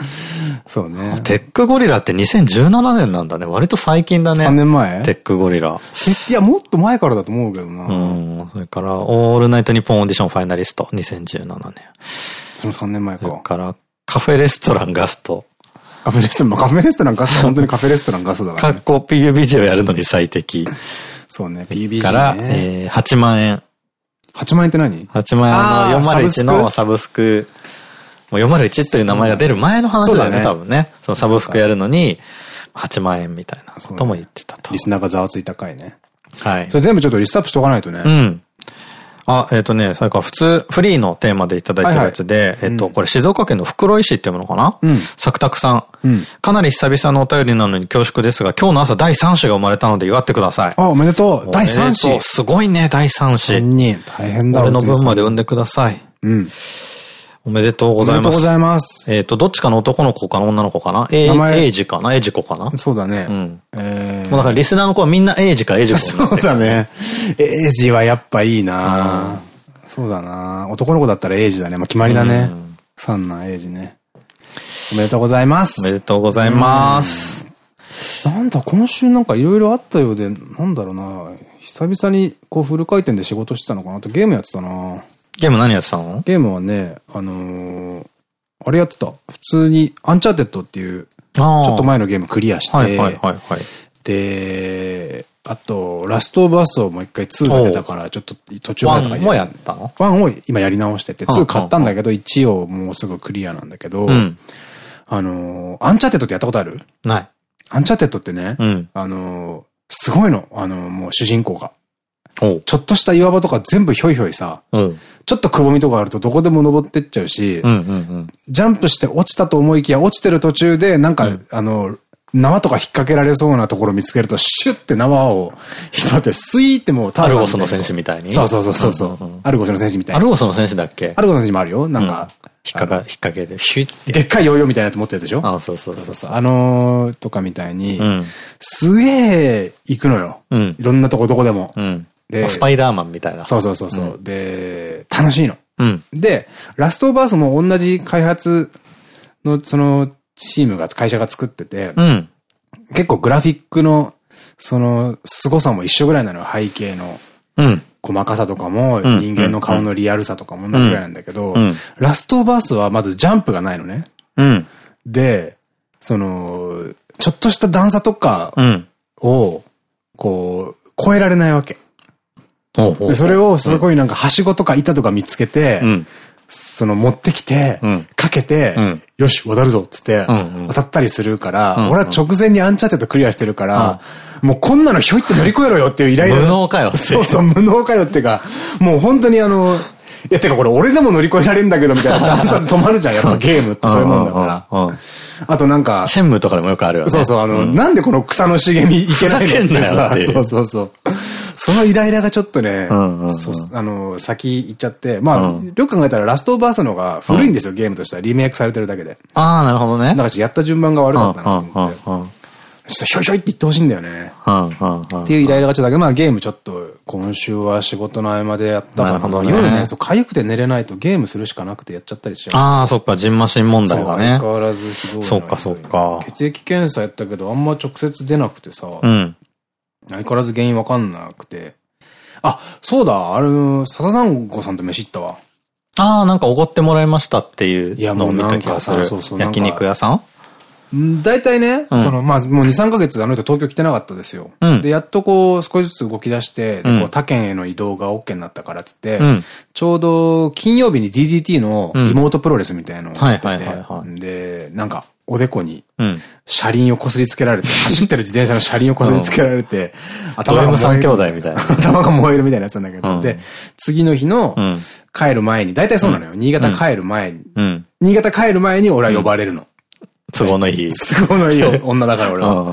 そうね。テックゴリラって2017年なんだね。割と最近だね。3年前？テックゴリラ。いや、もっと前からだと思うけどな。うん。それから、オールナイトニッポンオーディションファイナリスト、2017年。その3年前か。それから、カフェレストランガスト。カフェレストラン、カフェレストランガスト 本当にカフェレストランガストだから、ね。格好 PUBG をやるのに最適。そうね、PUBG、ね。から、えー、8万円。8万円って何 ?8 万円の401のサブスク。もう401っていう名前が出る前の話だよね、多分ね。そのサブスクやるのに、8万円みたいなことも言ってたと。リスナーがざわついた回ね。はい。それ全部ちょっとリストアップしとかないとね。うん。あ、えっ、ー、とね、それから普通、フリーのテーマでいただいてるやつで、えっと、これ静岡県の袋井市っていうものかな？うん。作拓さん。うん。かなり久々のお便りなのに恐縮ですが、今日の朝第3子が生まれたので祝ってください。あ、おめでとう第3子すごいね、第3子。3人。大変だろう俺の分まで産んでください。うん。おめでとうございます。おめでとうございます。えっと、どっちかの男の子かな？女の子かなえエイジかな？エイジ子かな？そうだね。うん。えー、もうだからリスナーの子はみんなエイジかエイジ子そうだね。エイジはやっぱいいなそうだな男の子だったらエイジだね。まあ決まりだね。三男エイジね。おめでとうございます。おめでとうございます。なんだ、今週なんかいろいろあったようで、なんだろうな久々にこうフル回転で仕事してたのかなとゲームやってたなゲーム何やってたの？ゲームはね、あのー、あれやってた。普通に、アンチャーテッドっていう、ちょっと前のゲームクリアして、はいはいはいはい。で、あと、ラストオブアスをもう一回2が出たから、ちょっと途中までとかもやったの ?1 を今やり直してて、2買ったんだけど、1をもうすぐクリアなんだけど、うん、あのー、アンチャーテッドってやったことある？ない。アンチャーテッドってね、うん、あのー、すごいの。あのー、もう主人公が。ちょっとした岩場とか全部ひょいひょいさ、うん、ちょっとくぼみとかあるとどこでも登ってっちゃうし、ジャンプして落ちたと思いきや落ちてる途中でなんか、うん、あの、縄とか引っ掛けられそうなところ見つけると、シュッて縄を引っ張って、スイーってもうアルゴスの選手みたいにそうそうそうそう。アルゴスの選手みたいに。アルゴスの選手だっけ？アルゴスの選手もあるよ。なんか、引っ掛か、引っ掛けて、シュッて。でっかいヨーヨーみたいなやつ持ってるでしょ？あそうそうそうそう。あのー、とかみたいに、すげえ行くのよ。いろんなとこどこでも。で、スパイダーマンみたいな。そうそうそうそう。で、楽しいの。うん、で、ラストバースも同じ開発の、その、チームが、会社が作ってて、うん、結構グラフィックの、その、凄さも一緒ぐらいなのよ、背景の。うん。細かさとかも、人間の顔のリアルさとかも同じぐらいなんだけど、ラストバースはまずジャンプがないのね。うん。で、その、ちょっとした段差とかを、こう、超えられないわけ。で、それをすごいなんかはしごとか板とか見つけて、うん、その持ってきて、うん、かけて、うん、よし、渡るぞっつって、渡ったりするから、俺は直前にアンチャーテッドクリアしてるから、もうこんなのひょいって乗り越えろよっていう依頼無能かよって。そうそう、無能かよっていうか、もう本当にあの、いや、てかこれ俺でも乗り越えられんだけどみたいな段差で止まるじゃん、やっぱゲームってそういうもんだから。あとなんか。シェンムとかでもよくあるよね。そうそう、あの、なんでこの草の茂みいけないのってさ、そうそうそう。そのイライラがちょっとね、あの、先行っちゃって、まあ、よく考えたらラストバースのが古いんですよ、ゲームとしては。リメイクされてるだけで。ああ、なるほどね。だからやった順番が悪かったなと思って。ちょっとひょいひょいって言ってほしいんだよね。っていうイライラがちょっとだけ、まあゲームちょっと今週は仕事の合間でやったから、ね、夜ね、そう、痒くて寝れないとゲームするしかなくてやっちゃったりしちゃう。ああ、そっか、ジンマシン問題がね。相変わらずひどい。そっか、そっか。血液検査やったけど、あんま直接出なくてさ、うん、相変わらず原因わかんなくて。あ、そうだ、あれ、笹団子さんと飯行ったわ。ああ、なんかおごってもらいましたっていうのを見た気がする。焼肉屋さん？大体ね、うん、その、まあ、もう2、3ヶ月あの人東京来てなかったですよ。うん、で、やっとこう、少しずつ動き出して、うん、こう他県への移動が OK になったからっつって、ちょうど金曜日に DDT のリモートプロレスみたいなのをやってて、で、なんか、おでこに、車輪をこすりつけられて、走ってる自転車の車輪をこすりつけられて、頭が三兄弟みたいな。頭が燃えるみたいなやつなんだけど、で、次の日の、帰る前に、大体そうなのよ。新潟帰る前に、新潟帰る前に俺は呼ばれるの。都合のいい。都合のいい 女だから俺は。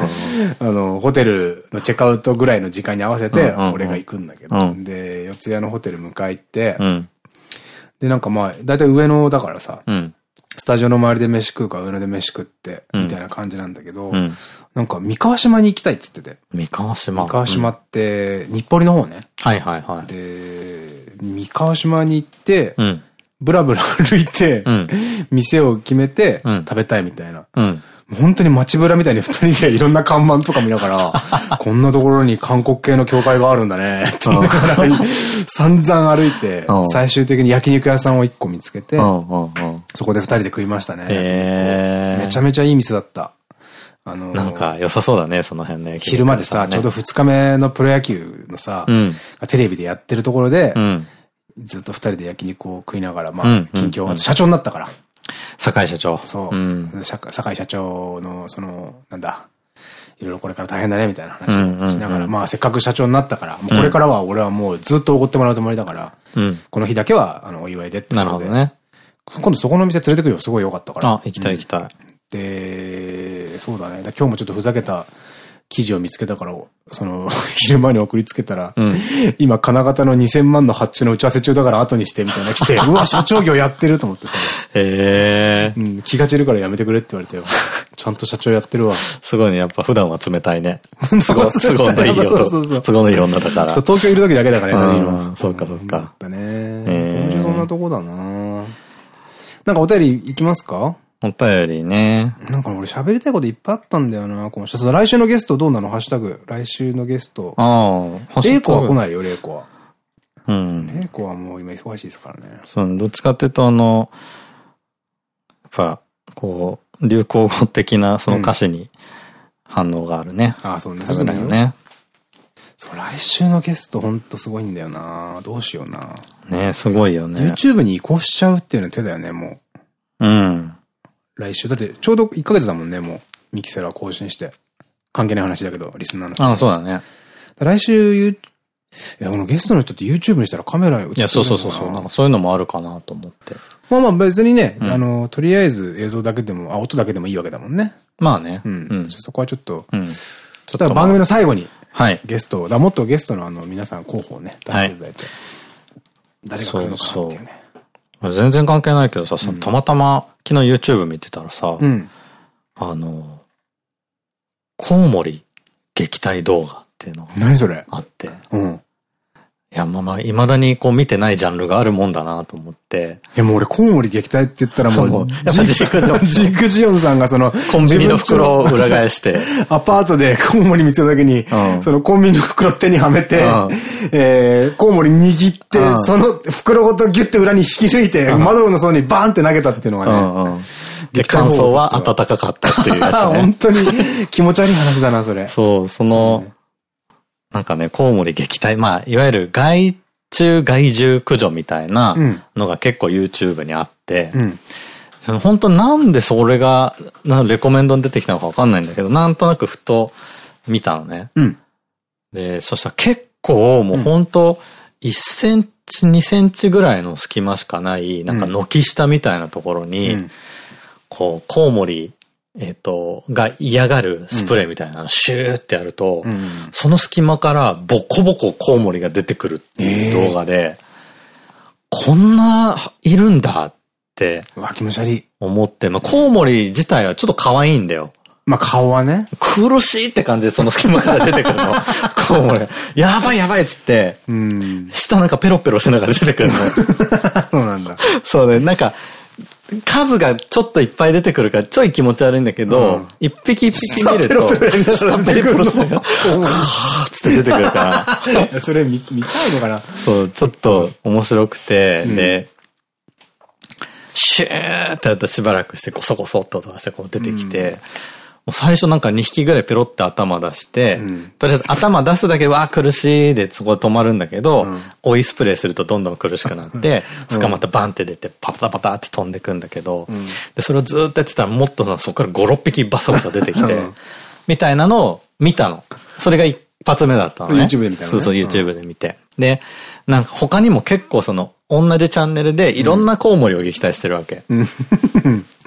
あの、ホテルのチェックアウトぐらいの時間に合わせて、俺が行くんだけど、で、四谷のホテル迎え行って、で、なんかまあ、だいたい上野だからさ、スタジオの周りで飯食うか上野で飯食って、みたいな感じなんだけど、なんか三河島に行きたいっつってて。三河島。三河島って、日暮里の方ね。はいはいはい。で、三河島に行って、ブラブラ歩いて、店を決めて、食べたいみたいな。本当に街ぶらみたいに二人で いろんな看板とか見ながら、こんなところに韓国系の教会があるんだね、って言いながら、散々歩いて、最終的に焼肉屋さんを一個見つけて、そこで二人で食いましたね。めちゃめちゃいい店だった。あのなんか良さそうだね、その辺ね。昼までさ、ちょうど二日目のプロ野球のさ、テレビでやってるところで、ずっと二人で焼肉を食いながら、まあ、近況、社長になったから。酒井社長。そう。うん、酒井社長の、その、なんだ、いろいろこれから大変だね、みたいな話しながら、まあせっかく社長になったから、もうこれからは俺はもうずっとおごってもらうつもりだから、うん、この日だけは、あの、お祝いでってなるほどね。今度そこの店連れてくるよ、すごい良かったから。あ、行きたい行きたい。で、そうだね。今日もちょっとふざけた記事を見つけたから、その、昼間に送りつけたら、うん、今、金型の2000万の発注の打ち合わせ中だから後にして、みたいな来て、うわ、社長業やってると思ってさ。へえ、うん。気が散るからやめてくれって言われてよ。ちゃんと社長やってるわ。すごいね。やっぱ普段は冷たいね。すごい、すごいのいいよ。すごいのいい女だから。東京いる時だけだからね、今。そうか、そうか。だね。ええ。そんなとこだななんかお便り行きますか？お便りね。なんか俺喋りたいこといっぱいあったんだよな、今週。来週のゲストどうなの？ハッシュタグ。来週のゲスト。ああ、レイコは来ないよ、レイコは。うん。レイコはもう今忙しいですからね。そう、どっちかっていうとあの、やっぱ、こう、流行語的なその歌詞に反応があるね。ああ、そうね。そうね。そう、来週のゲストほんとすごいんだよなどうしようなねすごいよね。YouTube に移行しちゃうっていうの手だよね、もう。うん。来週。だってちょうど1ヶ月だもんね、もう。ミキセラ更新して。関係ない話だけど、リスナーの人。ああ、そうだね。来週、いや、このゲストの人って YouTube にしたらカメラ映ってるいや、そうそうそうそう。なんかそういうのもあるかなと思って。まあまあ別にね、うん、あの、とりあえず映像だけでも、あ、音だけでもいいわけだもんね。まあね。うん。うん、そこはちょっと、うん、ちょっと番組の最後に、はい。ゲスト、だもっとゲストのあの、皆さん候補をね、出していただいて。はい、誰が来るのかなっていうね。全然関係ないけどさ、うん、たまたま昨日 YouTube 見てたらさ、うん、あの、コウモリ撃退動画っていうのが何それ？あって、うん、いや、まあまあ、未だにこう見てないジャンルがあるもんだなと思って。いや、もう俺、コウモリ撃退って言ったらもう、ジッ クジオンさんがその、コンビニの袋を裏返して。アパートでコウモリ見つけた時に、うん、そのコンビニの袋手にはめて、うん、えー、コウモリ握って、うん、その袋ごとギュッて裏に引き抜いて、窓の外にバーンって投げたっていうのがね。うんうんで、感想は暖かかったっていうやつね。本当に気持ち悪い話だな、それ。そう、その、なんかね、コウモリ撃退、まあ、いわゆる害虫害獣駆除みたいなのが結構 YouTube にあって、うん。その本当なんでそれが、なレコメンドに出てきたのかわかんないんだけど、なんとなくふと見たのね。うん、で、そしたら結構もう本当1センチ、2センチぐらいの隙間しかない、なんか軒下みたいなところに、うん、こう、コウモリえっと、が嫌がるスプレーみたいなのシューってやると、うん、その隙間からボコボココウモリが出てくるっていう動画で、えー、こんないるんだって、わ、気持ち悪い。思って、まあ、コウモリ自体はちょっと可愛いんだよ。まあ顔はね。苦しいって感じでその隙間から出てくるの。コウモリ。やばいやばいっつって、うん、下なんかペロペロしながら出てくるの。そうなんだ。そうね、なんか、数がちょっといっぱい出てくるからちょい気持ち悪いんだけど、一匹一匹見ると、下ペロペロしながら、はーつって出てくるから。それ見見たいのかな？そう、ちょっと面白くて、で、シューってやるとしばらくしてコソコソっと音がしてこう出てきて、最初なんか2匹ぐらいペロって頭出して、うん、とりあえず頭出すだけわー苦しいでそこ止まるんだけど、うん、追いスプレーするとどんどん苦しくなって、それからまたバンって出てパタパタって飛んでくんだけど、うん、で、それをずっとやってたらもっとそこから5、6匹バサバサ出てきて、みたいなのを見たの。それが一発目だったのね。YouTube で見たの、ね、そうそう、YouTube で見て。で、なんか他にも結構その、同じチャンネルでいろんなコウモリを撃退してるわけ。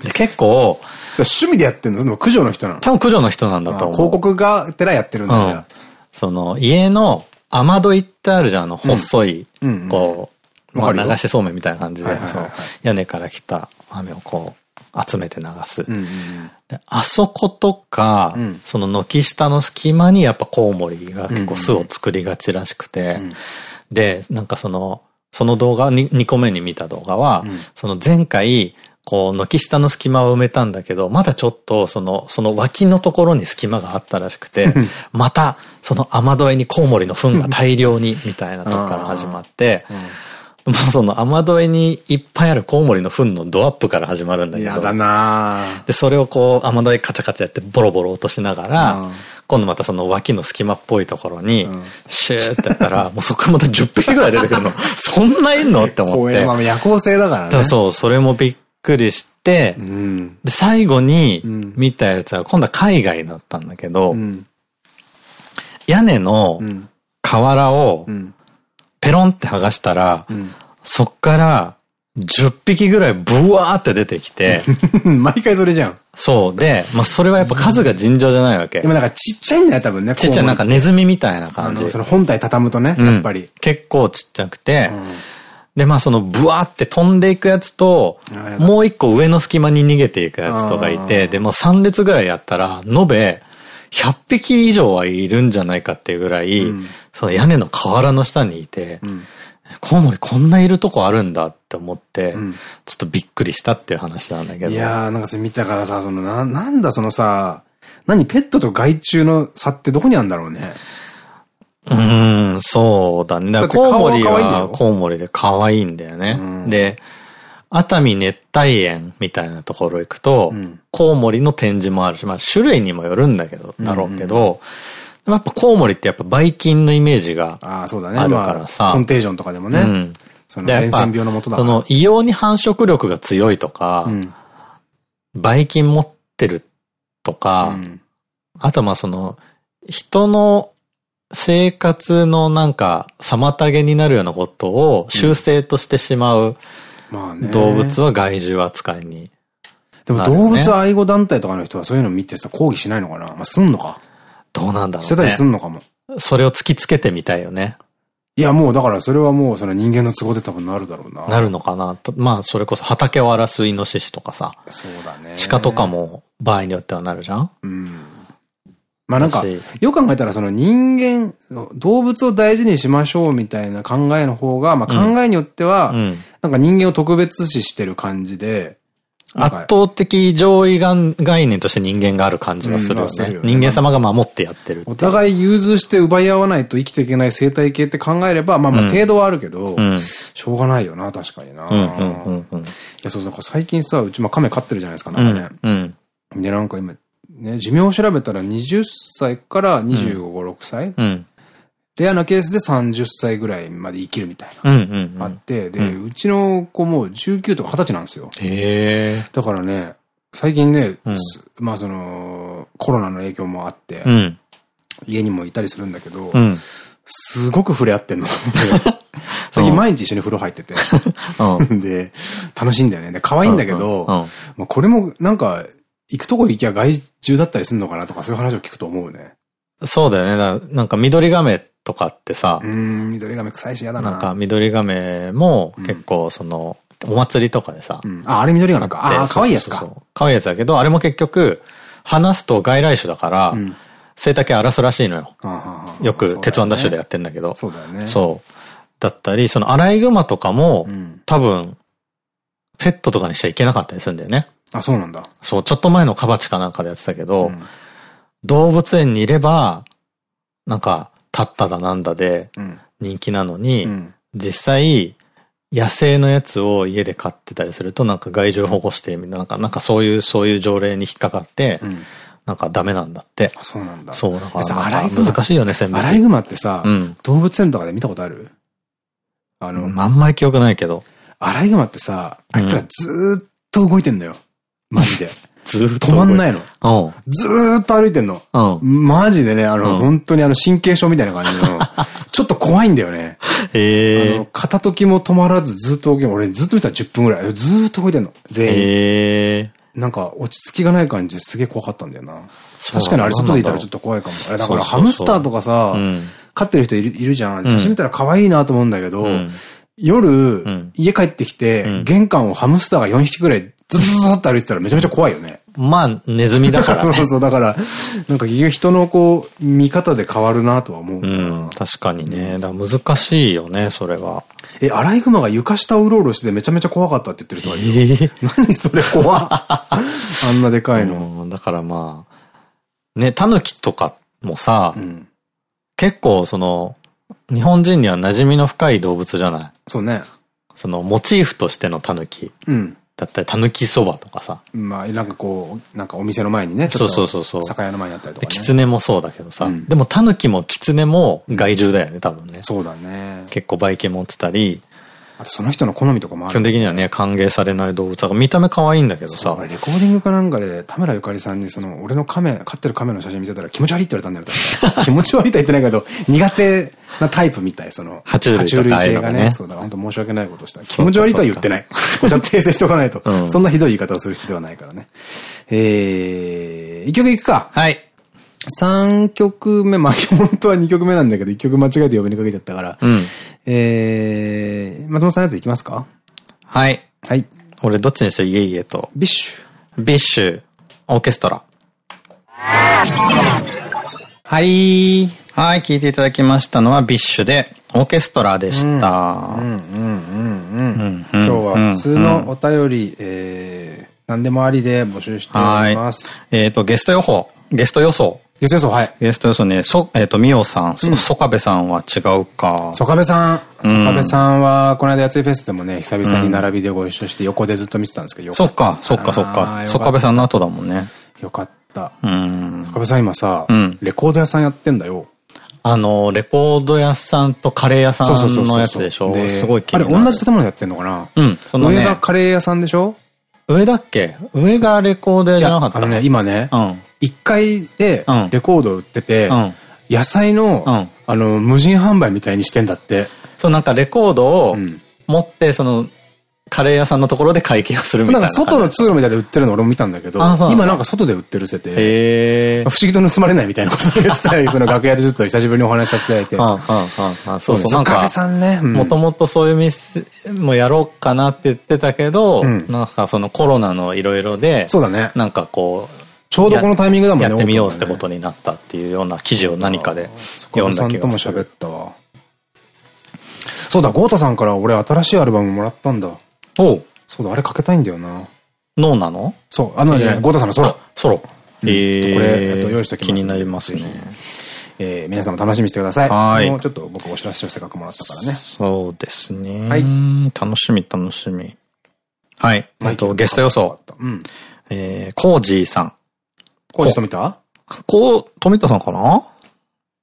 で結構、趣味でやってんの？その駆除の人なの？多分駆除の人なんだと思う。広告がてらやってるんだ、うん、その、家の雨戸ってあるじゃん、あの、細い、こう、まあ、流しそうめんみたいな感じで、屋根から来た雨をこう、集めて流す。であそことか、うん、その軒下の隙間にやっぱコウモリが結構巣を作りがちらしくて、で、なんかその、その動画、2, 2個目に見た動画は、うん、その前回、こう、軒下の隙間を埋めたんだけど、まだちょっと、その、その脇のところに隙間があったらしくて、また、その雨どいにコウモリの糞が大量に、みたいなとこから始まって、もうその雨どいにいっぱいあるコウモリの糞のドアップから始まるんだけど。やだなで、それをこう雨どいカチャカチャやってボロボロ落としながら、今度またその脇の隙間っぽいところに、シューってやったら、もうそこからまた10匹ぐらい出てくるの。そんないんの？って思って。まあ夜行性だからね。そう、それもびっくりして、うん、で、最後に見たやつは今度は海外だったんだけど、うん、屋根の瓦をペロンって剥がしたら、うん、そっから10匹ぐらいブワーって出てきて。毎回それじゃん。そう。で、まあそれはやっぱ数が尋常じゃないわけ。でもなんかちっちゃいんだよ多分ね。ちっちゃいなんかネズミみたいな感じ。その本体畳むとね、やっぱり。結構ちっちゃくて、で、まあそのブワーって飛んでいくやつと、もう一個上の隙間に逃げていくやつとかいて、で、も3列ぐらいやったら、延べ100匹以上はいるんじゃないかっていうぐらい、うん、その屋根の瓦の下にいて、うん、コウモリこんないるとこあるんだって思って、うん、ちょっとびっくりしたっていう話なんだけど。いやー、なんかそれ見たからさ、そのな、なんだそのさ、何ペットと害虫の差ってどこにあるんだろうね。うん、そうだね。だコウモリはコウモリで可愛いんだよね。うん、で、熱海熱帯園みたいなところ行くと、うん、コウモリの展示もあるし、まあ種類にもよるんだけど、だろうけど、やっぱコウモリってやっぱばい菌のイメージがあるからさ。コンテージョンとかでもね。うん、その伝染病のもとだその異様に繁殖力が強いとか、ばい菌持ってるとか、あとまあその、人の生活のなんか妨げになるようなことを習性としてしまう動物は害獣扱いに、でも動物愛護団体とかの人はそういうの見てさ、抗議しないのかな？まあ、すんのか？どうなんだろうね。してたりすんのかも。それを突きつけてみたいよね。いや、もうだからそれはもうその人間の都合で多分なるだろうな。なるのかな？まあ、それこそ畑を荒らすイノシシとかさ。そうだね。鹿とかも場合によってはなるじゃん？うん。まあなんか、よく考えたらその人間、動物を大事にしましょうみたいな考えの方が、まあ考えによっては、なんか人間を特別視してる感じで、圧倒的上位概念として人間がある感じはするよね。人間様が守ってやってるお互い融通して奪い合わないと生きていけない生態系って考えれば、まあまあ程度はあるけど、しょうがないよな、確かにな。いや、そうそう、最近さ、うちまあ亀飼ってるじゃないですか、なんかね。で、なんか今、ね、寿命を調べたら20歳から25、6歳、レアなケースで30歳ぐらいまで生きるみたいな。あって、で、うちの子も19とか20歳なんですよ。へだからね、最近ね、まあその、コロナの影響もあって、家にもいたりするんだけど、すごく触れ合ってんの。最近毎日一緒に風呂入ってて。で、楽しいんだよね。で、可愛いんだけど、これもなんか、行くとこ行きゃ害獣だったりするのかなとかそういう話を聞くと思うね。そうだよね。なんか緑亀とかってさ。うん、緑亀臭いし嫌だな。なんか緑亀も結構その、お祭りとかでさ。あ、あれ緑亀か。ああ、可愛いやつか。可愛いやつだけど、あれも結局、話すと外来種だから、生態系荒らすらしいのよ。よく鉄腕ダッシュでやってんだけど。そうだよね。そう。だったり、そのアライグマとかも、多分、ペットとかにしちゃいけなかったりするんだよね。あ、そうなんだ。そう、ちょっと前のカバチかなんかでやってたけど、動物園にいれば、なんか、タッタだなんだで人気なのに、うん、実際、野生のやつを家で飼ってたりすると、なんか害獣保護してみたいな、なんか、なんかそういう、そういう条例に引っかかって、うん、なんかダメなんだって。そうなんだ。そう、だから難しいよね、線引き。アライグマってさ、うん、動物園とかで見たことある？あの、あんまり記憶ないけど。アライグマってさ、あいつらずーっと動いてんのよ。マジで。ずっと。止まんないの。ずーっと歩いてんの。マジでね、あの、本当にあの、神経症みたいな感じの、ちょっと怖いんだよね。へえ。片時も止まらずずっと動き俺ずっと見たら10分ぐらい。ずーっと動いてんの。全員。へなんか落ち着きがない感じですげえ怖かったんだよな。確かにあれ外でいたらちょっと怖いかも。あれだからハムスターとかさ、飼ってる人いるいるじゃん。写真見たら可愛いなと思うんだけど、夜、家帰ってきて、玄関をハムスターが4匹ぐらいずっとずっと歩いてたらめちゃめちゃ怖いよね。まあ、ネズミだから、ね。そうそう、だから、なんか人のこう、見方で変わるなとは思う。うん、確かにね。だ難しいよね、それは。え、アライグマが床下をうろうろしてめちゃめちゃ怖かったって言ってる人がいる。えー、何それ怖あんなでかいの。だからまあ、ね、タヌキとかもさ、うん、結構その、日本人には馴染みの深い動物じゃない？そうね。その、モチーフとしてのタヌキ。うん。だったり、たぬきそばとかさ。まあ、なんかこう、なんかお店の前にね、そうそうそうそう。酒屋の前にあったりとか、ね。キツネもそうだけどさ。うん、でも、たぬきもキツネも害獣だよね、多分ね。そうだね。結構バイケ持ってたり。あとその人の好みとかもある、基本的にはね、歓迎されない動物だから見た目可愛いんだけどさ。レコーディングかなんかで、田村ゆかりさんにその、俺の亀、飼ってる亀の写真見せたら気持ち悪いって言われたんだよ。気持ち悪いとは言ってないけど、苦手なタイプみたい、その。爬虫類とか系がね。そうだ、本当申し訳ないことした。気持ち悪いとは言ってない。ちゃんと訂正しとかないと。そんなひどい言い方をする人ではないからね。えー、一曲いくか。はい。3曲目、まあ、本当は2曲目なんだけど、1曲間違えて呼びにかけちゃったから。うん。えー、松本さんのやついきますか？はい。はい。俺どっちにしよう、いえいえと。 BiSH。BiSH、オーケストラ。はい。はい、聞いていただきましたのは BiSH で、オーケストラでした。うんうんうんうん。今日は普通のお便り、えー、何でもありで募集しております。えっと、ゲスト予報、ゲスト予想。ゲスト予想、はい。ゲスト予想ね、そ、えっ、ー、と、みおさん、そ、曽我部さんは違うか。曽我部さん。曽我部さんは、この間、やついフェスでもね、久々に並びでご一緒して、横でずっと見てたんですけど、そっか、そっか、そっか。曽我部さんの後だもんね。よかった。うん。そかべさん今さ、レコード屋さんやってんだよ。あの、レコード屋さんとカレー屋さんのやつでしょ？すごいあれ、同じ建物やってんのかな？うん。その上がカレー屋さんでしょ？上だっけ？上がレコード屋じゃなかった？あのね、今ね、うん。1階でレコード売ってて、野菜の、あの、無人販売みたいにしてんだって。そう、なんかレコードを持って、その、カレー屋さんのところで会計をするみたいな。なんか外の通路みたいで売ってるの俺も見たんだけど、今なんか外で売ってるせて、不思議と盗まれないみたいなこと言ってたり、その楽屋でちょっと久しぶりにお話しさせていただいて。そうそう、なんか、もともとそういう店もやろうかなって言ってたけど、なんかそのコロナのいろいろで、そうだね。なんかこう、ちょうどこのタイミングだもんね。やってみようってことになったっていうような記事を何かで読んだ気がする。さんとも喋ったわ。そうだ、ゴータさんから俺新しいアルバムもらったんだ。おそうだ、あれかけたいんだよな。ノーなの？そう、あのじゃない、ゴータさんのソロ。ソロ。えー、これ、えっと、用意しておきます。気になりますね。えー、皆さんも楽しみにしてください。はい。もうちょっと僕お知らせをせっかくもらったからね。そうですね。はい。楽しみ、楽しみ。はい。えっと、ゲスト予想。うん。えー、コージーさん。コージ富田こう、富田さんかな？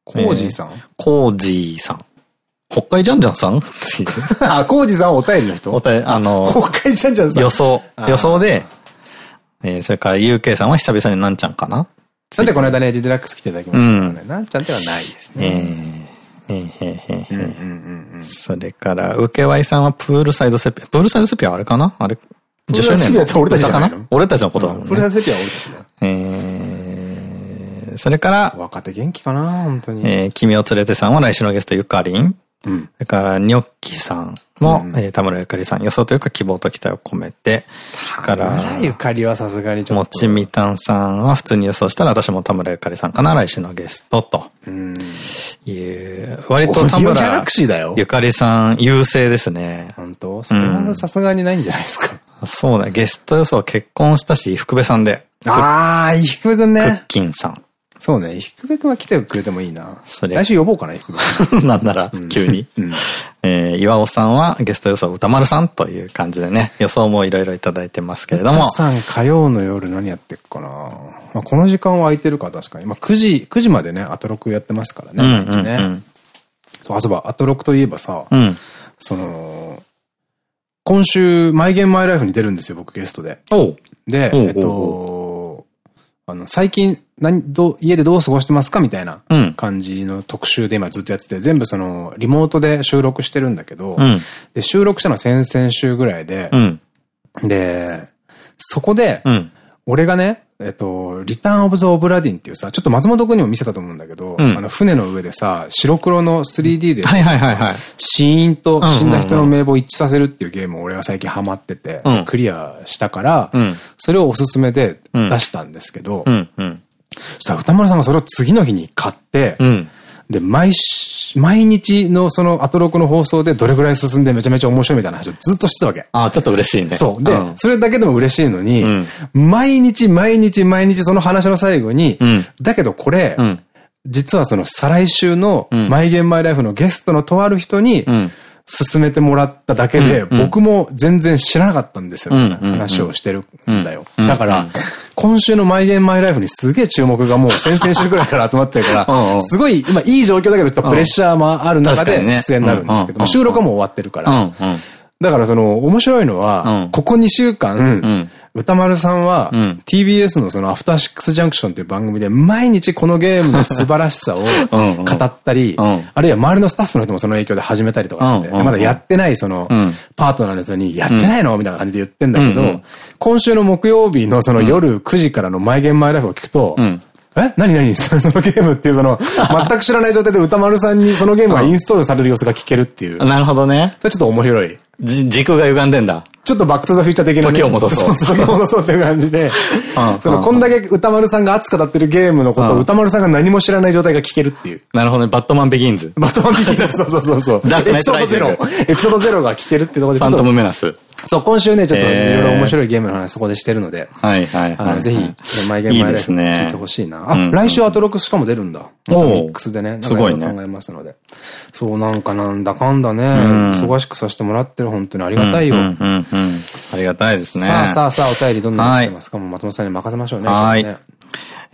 コージーさん？コージーさん。北海ジャンジャンさん？あ、コージさんお便りの人？お便り、あの、北海ジャンジャンさん。予想。予想で、えー、それから UK さんは久々になんちゃんかな？なんちゃんこの間ね、エジデラックス来ていただきましたからね。なんちゃんではないですね。えー、えー、へーへーそれから、ウケワイさんはプールサイドセピア。プールサイドセピアあれかな？あれ ?10 周年の。俺たちかな俺たちのことだもんね。プールサイドセピアは俺たちだ。えー、それから、若手元気かな本当に。えー、君を連れてさんは来週のゲストゆかりん。うん。それから、ニョッキさんも、うん、えー、田村ゆかりさん、予想というか希望と期待を込めて、から、田村ゆかりはさすがにちょっと。もちみたんさんは普通に予想したら、私も田村ゆかりさんかな、来週のゲストと。うん。いう、割と田村ゆかりさん優勢ですね。本当？それはさすがにないんじゃないですか。うん、そうだ、ゲスト予想結婚したし、福部さんで。ああ、福部くんね。クッキンさん。そうね。低部くんは来てくれてもいいな。それ。来週呼ぼうかな、低部 なんなら、急に。うん、えー、岩尾さんはゲスト予想歌丸さんという感じでね、予想もいろいろいただいてますけれども。さん火曜の夜何やってっかな。まあ、この時間は空いてるか確かに。まあ、9時、9時までね、アトロクやってますからね、毎日ね。そう、あ、そうば、アトロクといえばさ、うん、その、今週、マイゲームマイライフに出るんですよ、僕ゲストで。で、えっと、あの、最近、何、どう、家でどう過ごしてますかみたいな感じの特集で今ずっとやってて、全部その、リモートで収録してるんだけど、うん、で、収録したのは先々週ぐらいで、うん、で、そこで、うん、俺がね、えっと、リターンオブザ・オブラディンっていうさ、ちょっと松本くんにも見せたと思うんだけど、うん、あの、船の上でさ、白黒の 3D で、はいはいはいはい。死因と死んだ人の名簿を一致させるっていうゲームを俺が最近ハマってて、うん、クリアしたから、うん、それをおすすめで出したんですけど、そしたら歌丸さんがそれを次の日に買って、で、毎毎日のそのアトロクの放送でどれぐらい進んでめちゃめちゃ面白いみたいな話をずっとしてたわけ。ああ、ちょっと嬉しいね。そう。で、うん、それだけでも嬉しいのに、うん、毎日毎日毎日その話の最後に、うん、だけどこれ、実はその再来週のマイゲームマイライフのゲストのとある人に、進めてもらっただけで、僕も全然知らなかったんですよ、話をしてるんだよ。だから、今週のマイゲームマイライフにすげえ注目がもう先々週くらいから集まってるから、すごい、今いい状況だけど、ちょっとプレッシャーもある中で出演になるんですけど、収録はもう終わってるから。だからその、面白いのは、ここ2週間、歌丸さんは、TBS のそのアフターシックスジャンクションっていう番組で毎日このゲームの素晴らしさを 語ったり、あるいは周りのスタッフの人もその影響で始めたりとかして、まだやってないそのパートナーの人にやってないの？みたいな感じで言ってんだけど、今週の木曜日のその夜9時からのマイゲームマイライフを聞くと、え？何何？そのゲームっていうその、全く知らない状態で宇多丸さんにそのゲームがインストールされる様子が聞けるっていう。なるほどね。それちょっと面白い。じ、軸が歪んでんだ。ちょっとバックトゥザフューチャー的な、ね。時を戻そう。時を戻そうっていう感じで、その、こんだけ宇多丸さんが熱く語ってるゲームのことを宇多丸さんが何も知らない状態が聞けるっていう。なるほどね。バットマンビギンズ。バットマンビギンズ。そうそうそうそう。エピソードゼロ。エピソードゼロが聞けるってところでファントムメナス。そう、今週ね、ちょっといろいろ面白いゲームの話そこでしてるので。はいはいはい。ぜひ、マイゲームマイライフ聞いてほしいな。あ、来週アトロックスしかも出るんだ。ミックスでね。すごいね。考えますので。そう、なんかなんだかんだね。忙しくさせてもらってる、本当にありがたいよ。ありがたいですね。さあさあさあ、お便りどんなの来てますかも松本さんに任せましょうね。はい。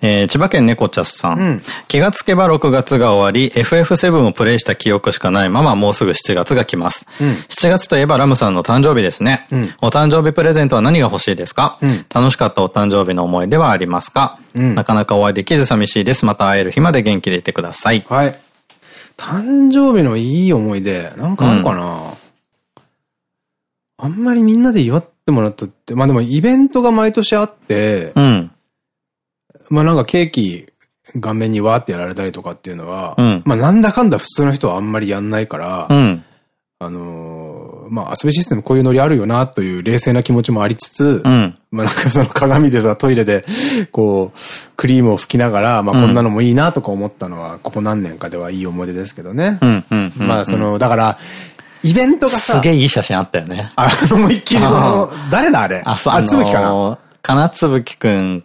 えー、千葉県猫茶さん。うん、気がつけば6月が終わり、FF7 をプレイした記憶しかないままもうすぐ7月が来ます。うん、7月といえばラムさんの誕生日ですね。うん、お誕生日プレゼントは何が欲しいですか、うん、楽しかったお誕生日の思い出はありますか、なかなかお会いできず寂しいです。また会える日まで元気でいてください。はい。誕生日のいい思い出、なんかあるかな、あんまりみんなで祝ってもらったって、まあでもイベントが毎年あって、うん。まあなんかケーキ顔面にわーってやられたりとかっていうのは、うん、まあなんだかんだ普通の人はあんまりやんないから、うん、あのー、まあ遊びシステムこういうノリあるよなという冷静な気持ちもありつつ、うん、まあなんかその鏡でさ、トイレで、こう、クリームを拭きながら、まあこんなのもいいなとか思ったのは、ここ何年かではいい思い出ですけどね。まあその、だから、イベントがさ、すげえいい写真あったよね。あの、もう一気にその、誰だあれ？あ、そう、あ、つぶきかな？金つぶきくん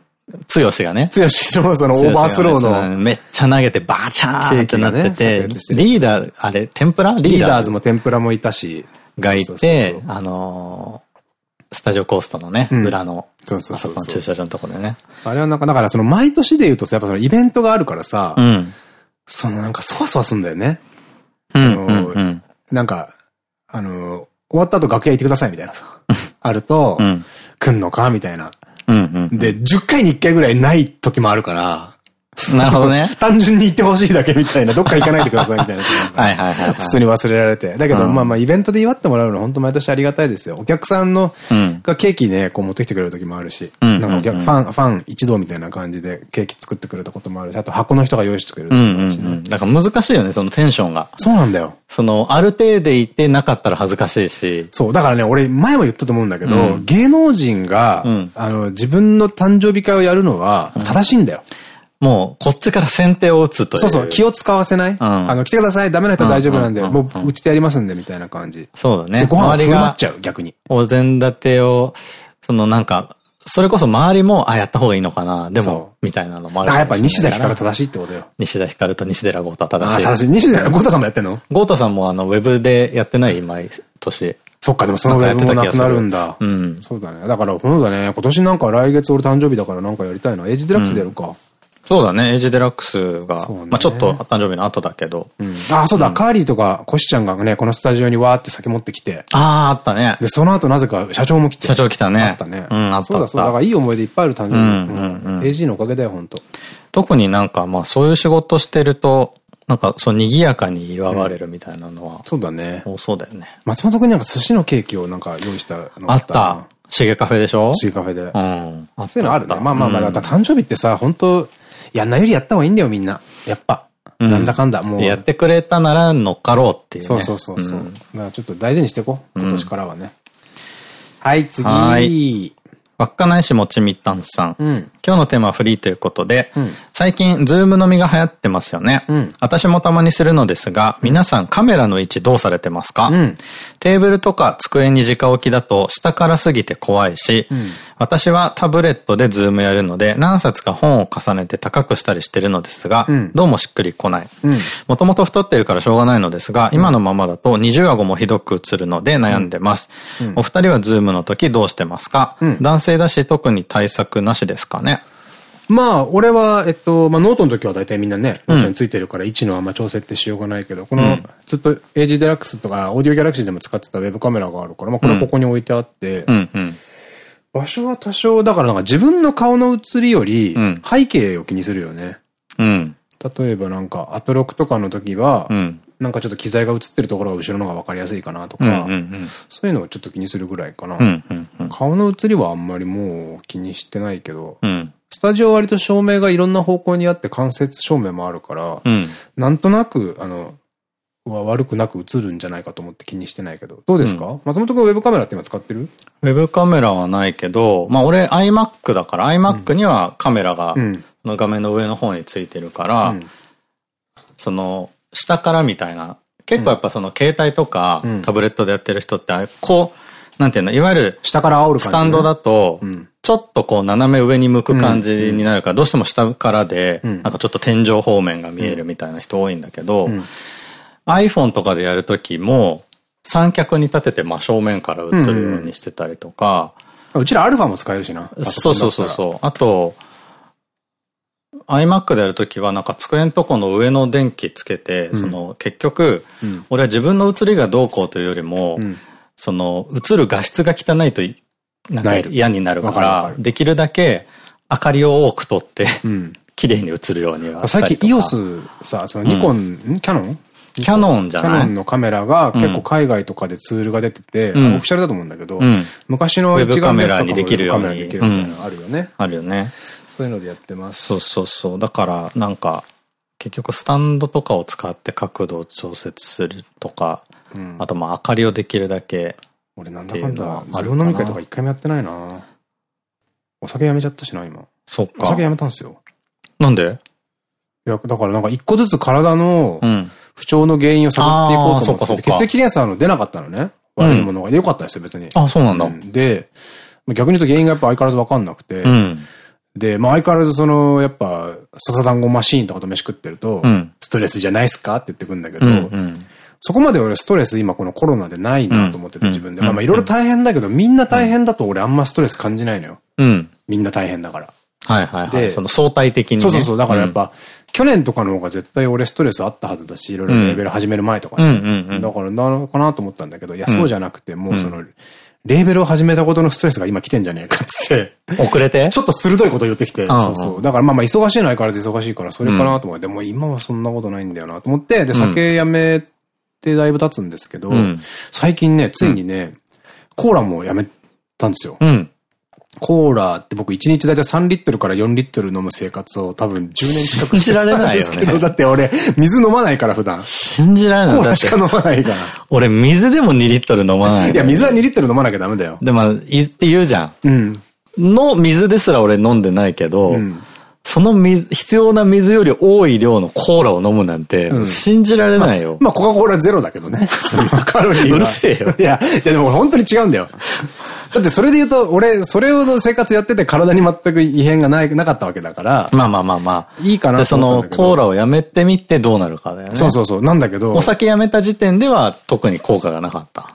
つよしがね。つよしもそのオーバースローの。めっちゃ投げてバーチャーってなってて、リーダー、あれ、天ぷら？リーダー？ズも天ぷらもいたし。がいて、あのスタジオコーストのね、裏の、そうそうそう。駐車場のとこでね。あれはなんか、だからその毎年で言うとさ、やっぱそのイベントがあるからさ、うん、そのなんかそわそわすんだよね。うん。なんか、あの、終わった後楽屋行ってくださいみたいなさ、あると、来んのかみたいな。で、10回に1回ぐらいない時もあるから、なるほどね。単純に行ってほしいだけみたいな、どっか行かないでくださいみたいな。はいはいはい。普通に忘れられて。だけど、まあまあ、イベントで祝ってもらうのは本当毎年ありがたいですよ。お客さんの、がケーキね、こう持ってきてくれる時もあるし、なんかお客、ファン、ファン一同みたいな感じでケーキ作ってくれたこともあるし、あと箱の人が用意してくれる時もあるしね。だから難しいよね、そのテンションが。そうなんだよ。その、ある程度いてなかったら恥ずかしいし。そう、だからね、俺前も言ったと思うんだけど、芸能人が、あの、自分の誕生日会をやるのは正しいんだよ。もう、こっちから先手を打つという。そうそう、気を使わせない。うん、あの、来てください、ダメな人は大丈夫なんで、もう、うちでやりますんで、みたいな感じ。そうだね。ご飯がっちゃう、逆に。お膳立てを、そのなんか、それこそ周りも、あ、やった方がいいのかな、でも、みたいなのもあるあ、やっぱ西田ひかる正しいってことよ。西田ひかると西寺郷太正しい。正しい。西寺郷太さんもやってんの？郷太さんもあの、ウェブでやってない毎年。そっか、でもそのウェブもなくなるんだ。うん。そうだね。だから、そうだね。今年なんか来月俺誕生日だからなんかやりたいな。 AG デラックスでやるか。そうだね、 AG デラックスが、ね、まあちょっと誕生日の後だけど。うん、あ、そうだ、うん、カーリーとかコシちゃんがね、このスタジオにわーって酒持ってきて。ああ、あったね。で、その後なぜか社長も来て。社長来たね。あったね。うん、あったそうだそうだ。だからいい思い出いっぱいある誕生日。うんうん。AG のおかげだよ、本当特になんか、まあそういう仕事してると、なんか、そう、賑やかに祝われるみたいなのは、そうだね。多そうだよね。松本くんなんか寿司のケーキをなんか用意したのあった。シゲカフェでしょ？シゲカフェで。うん。そういうのあるね。まあまあまあ、だ誕生日ってさ、本当やんないよりやった方がいいんだよ、みんな。やっぱ。なんだかんだ、もう。やってくれたなら乗っかろうっていう、ね。そうそうそうそう。うん、ちょっと大事にしていこう。今年からはね。はい、次。はい。稚内市もちみったんさん。うん、今日のテーマはフリーということで、うん、最近、ズーム飲みが流行ってますよね。うん、私もたまにするのですが、皆さんカメラの位置どうされてますか、テーブルとか机に直置きだと下からすぎて怖いし、私はタブレットでズームやるので、何冊か本を重ねて高くしたりしてるのですが、どうもしっくりこない。もともと太ってるからしょうがないのですが、今のままだと二重顎もひどく映るので悩んでます。お二人はズームの時どうしてますか、男性だし特に対策なしですかね？まあ、俺は、えっと、まあ、ノートの時は大体みんなね、ノートについてるから位置のあんま調整ってしようがないけど、この、ずっと AG デラックスとか、オーディオギャラクシーでも使ってたウェブカメラがあるから、まあ、これはここに置いてあって、場所は多少、だからなんか自分の顔の写りより、背景を気にするよね。うん。例えばなんか、アトロクとかの時は、なんかちょっと機材が映ってるところが後ろの方が分かりやすいかなとか、そういうのをちょっと気にするぐらいかな。顔の映りはあんまりもう気にしてないけど、うん、スタジオは割と照明がいろんな方向にあって間接照明もあるから、うん、なんとなく、あの、は悪くなく映るんじゃないかと思って気にしてないけど。どうですか、うん、松本君ウェブカメラって今使ってる？ウェブカメラはないけど、まあ俺 iMac だから iMac にはカメラが、の画面の上の方についてるから、その、下からみたいな。結構やっぱその携帯とかタブレットでやってる人って、こう、なんていうの、いわゆる、下から煽るスタンドだと、ちょっとこう斜め上に向く感じになるから、どうしても下からで、なんかちょっと天井方面が見えるみたいな人多いんだけど、iPhone とかでやるときも、三脚に立てて真正面から映るようにしてたりとか、うちらアルファも使えるしな。そうそうそうそう。あと、iMac でやるときは、なんか机のとこの上の電気つけて、うん、その結局、うん、俺は自分の映りがどうこうというよりも、うん、その映る画質が汚いとなんか嫌になるから、できるだけ明かりを多くとって、綺麗に映るようには最近 EOS さ、そのニコン、キャノン？キャノンじゃないキャノンのカメラが結構海外とかでツールが出てて、オフィシャルだと思うんだけど、昔の一眼レフとかもできるように。できるみたいなのあるよね。あるよね。そういうのでやってます。そうそうそう。だから、なんか、結局スタンドとかを使って角度を調節するとか、うん、あとまあ明かりをできるだけ。俺なんだかんだ、ズーム飲み会とか一回もやってないなお酒やめちゃったしな、今。そっか。お酒やめたんですよ。なんで？いや、だからなんか一個ずつ体の不調の原因を探っていこうと思って、血液検査の出なかったのね。悪いものが。よかったですよ、別に。あ、そうなんだ。で、逆に言うと原因がやっぱ相変わらずわかんなくて、で、まあ相変わらずその、やっぱ、笹団子マシーンとかと飯食ってると、うん、ストレスじゃないっすか？って言ってくるんだけど、そこまで俺ストレス今このコロナでないなと思ってて自分で。まあまあいろいろ大変だけど、みんな大変だと俺あんまストレス感じないのよ。うん、みんな大変だから。はいはいはい。その相対的に、ね。そうそうそう。だからやっぱ、去年とかの方が絶対俺ストレスあったはずだし、いろいろレベル始める前とかね。だからなのかなと思ったんだけど、いや、そうじゃなくて、もうその、レーベルを始めたことのストレスが今来てんじゃねえかっつって。遅れて？ちょっと鋭いこと言ってきて。そうそう。だからまあまあ忙しいのはからで忙しいから、それかなと思って、でも今はそんなことないんだよなと思って、で、酒やめてだいぶ経つんですけど、最近ね、ついにね、コーラもやめたんですよ。うん。コーラって僕1日だいたい3リットルから4リットル飲む生活を多分10年近くしてたんですけど、だって俺水飲まないから普段。信じられない。コーラしか飲まないから。俺水でも2リットル飲まない。いや水は2リットル飲まなきゃダメだよ。でも言って言うじゃん。うん。の水ですら俺飲んでないけど、うんその水、必要な水より多い量のコーラを飲むなんて、信じられないよ。まあ、コカ・コーラゼロだけどね。そのカロリーは。うるせえよ。いや、いやでも本当に違うんだよ。だってそれで言うと、俺、それをの生活やってて体に全く異変がない、なかったわけだから。まあまあまあまあ。いいかなで、その、コーラをやめてみてどうなるかだよね。そうそうそう。なんだけど。お酒やめた時点では特に効果がなかった。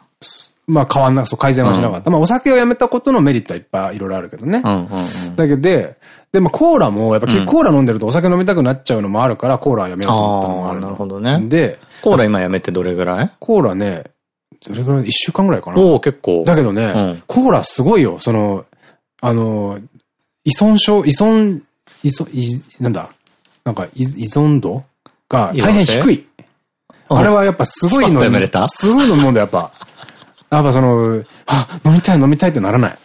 まあ変わんな、そう、改善はしなかった。うん、まあお酒をやめたことのメリットはいっぱいいろいろあるけどね。だけど、で、でもコーラも、やっぱコーラ飲んでるとお酒飲みたくなっちゃうのもあるから、コーラはやめようと思ったのもある。なるほどね。で、コーラ今やめてどれぐらい？コーラね、どれぐらい？一週間ぐらいかな。おお結構。だけどね、うん、コーラすごいよ。その、あの、依存症、依存、依存、いなんだ、なんか依存度？が大変低い。あれはやっぱすごいの。すごいのもんだ、やっぱ。やっぱその、あ、飲みたい飲みたいってならない。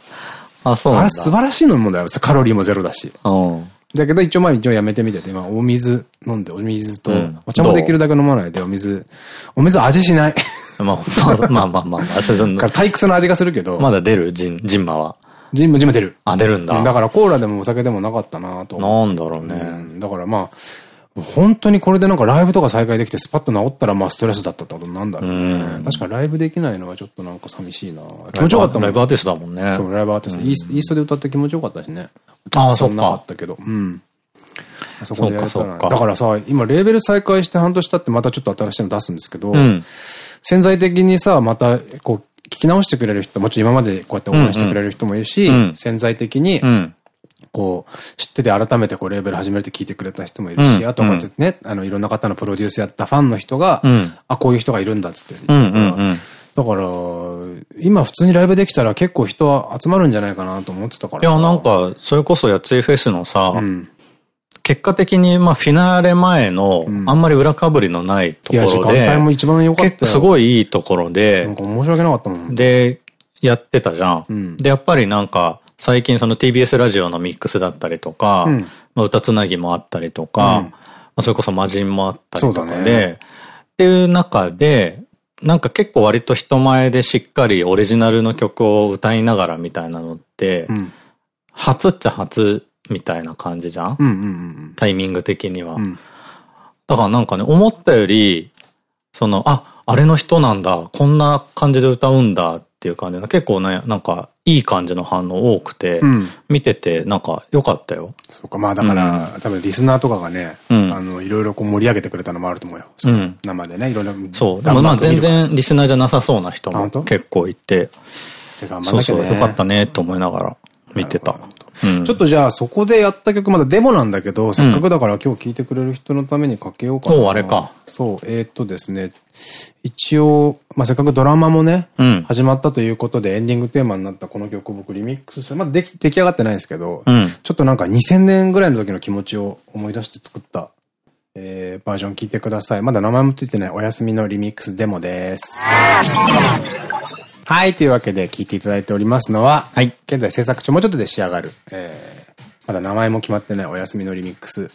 あ、そうあれ素晴らしい飲み物だよ。カロリーもゼロだし。うん。だけど一応まあ一応やめてみてて、今お水飲んで、お水と、お茶もできるだけ飲まないで、お水、お水味しない。まあ、まあまあまあまあ、それから退屈の味がするけど。まだ出る？ジン、ジンマは。ジンもジンも出る。あ、出るんだ。だからコーラでもお酒でもなかったなと。なんだろうね。だからまあ、本当にこれでなんかライブとか再開できてスパッと治ったらまあストレスだったってことなんだろうね。確かライブできないのはちょっとなんか寂しいな気持ちよかったもん。ライブアーティストだもんね。そう、ライブアーティスト。イーストで歌って気持ちよかったしね。ああ、そっか。なかったけど。うん。そこでやったら。だからさ、今レーベル再開して半年経ってまたちょっと新しいの出すんですけど、潜在的にさ、またこう、聞き直してくれる人、もちろん今までこうやって応援してくれる人もいるし、潜在的に、こう、知ってて改めてこうレーベル始めるって聞いてくれた人もいるし、あとこうやってね、あの、いろんな方のプロデュースやったファンの人が、あ、こういう人がいるんだっつって言ってだから、今普通にライブできたら結構人は集まるんじゃないかなと思ってたからいや、なんか、それこそやついフェスのさ、結果的に、まあ、フィナーレ前の、あんまり裏かぶりのないところで、時間帯も一番良かった結構すごいいいところで、なんか申し訳なかったもん。で、やってたじゃん。で、やっぱりなんか、最近その TBS ラジオのミックスだったりとか、うん、まあ歌つなぎもあったりとか、うん、まあそれこそ魔人もあったりとかで、ね、っていう中で、なんか結構割と人前でしっかりオリジナルの曲を歌いながらみたいなのって、うん、初っちゃ初みたいな感じじゃん？タイミング的には。だからなんかね、思ったより、その、あ、あれの人なんだ、こんな感じで歌うんだっていう感じで、結構ね、なんか、いい感じの反応多くて、うん、見ててなんか良かったよ。そうか、まあだから、うん、多分リスナーとかがね、うん、あの、いろいろこう盛り上げてくれたのもあると思うよ。うん、生でね、いろんな。そう。でもまあ全然リスナーじゃなさそうな人も結構いて。そうそう、よかったねと思いながら見てた。ちょっとじゃあそこでやった曲、まだデモなんだけど、せっかくだから今日聴いてくれる人のためにかけようかな。そう、あれか。そう、えっとですね、一応、まあ、せっかくドラマもね、うん、始まったということでエンディングテーマになったこの曲を僕リミックスして、まだ、でき、出来上がってないんですけど、うん、ちょっとなんか2000年ぐらいの時の気持ちを思い出して作った、えー、バージョン聞いてください。まだ名前もついてないお休みのリミックスデモです。はい、というわけで聞いていただいておりますのは、はい、現在制作中もうちょっとで仕上がる、えー、まだ名前も決まってないお休みのリミックス、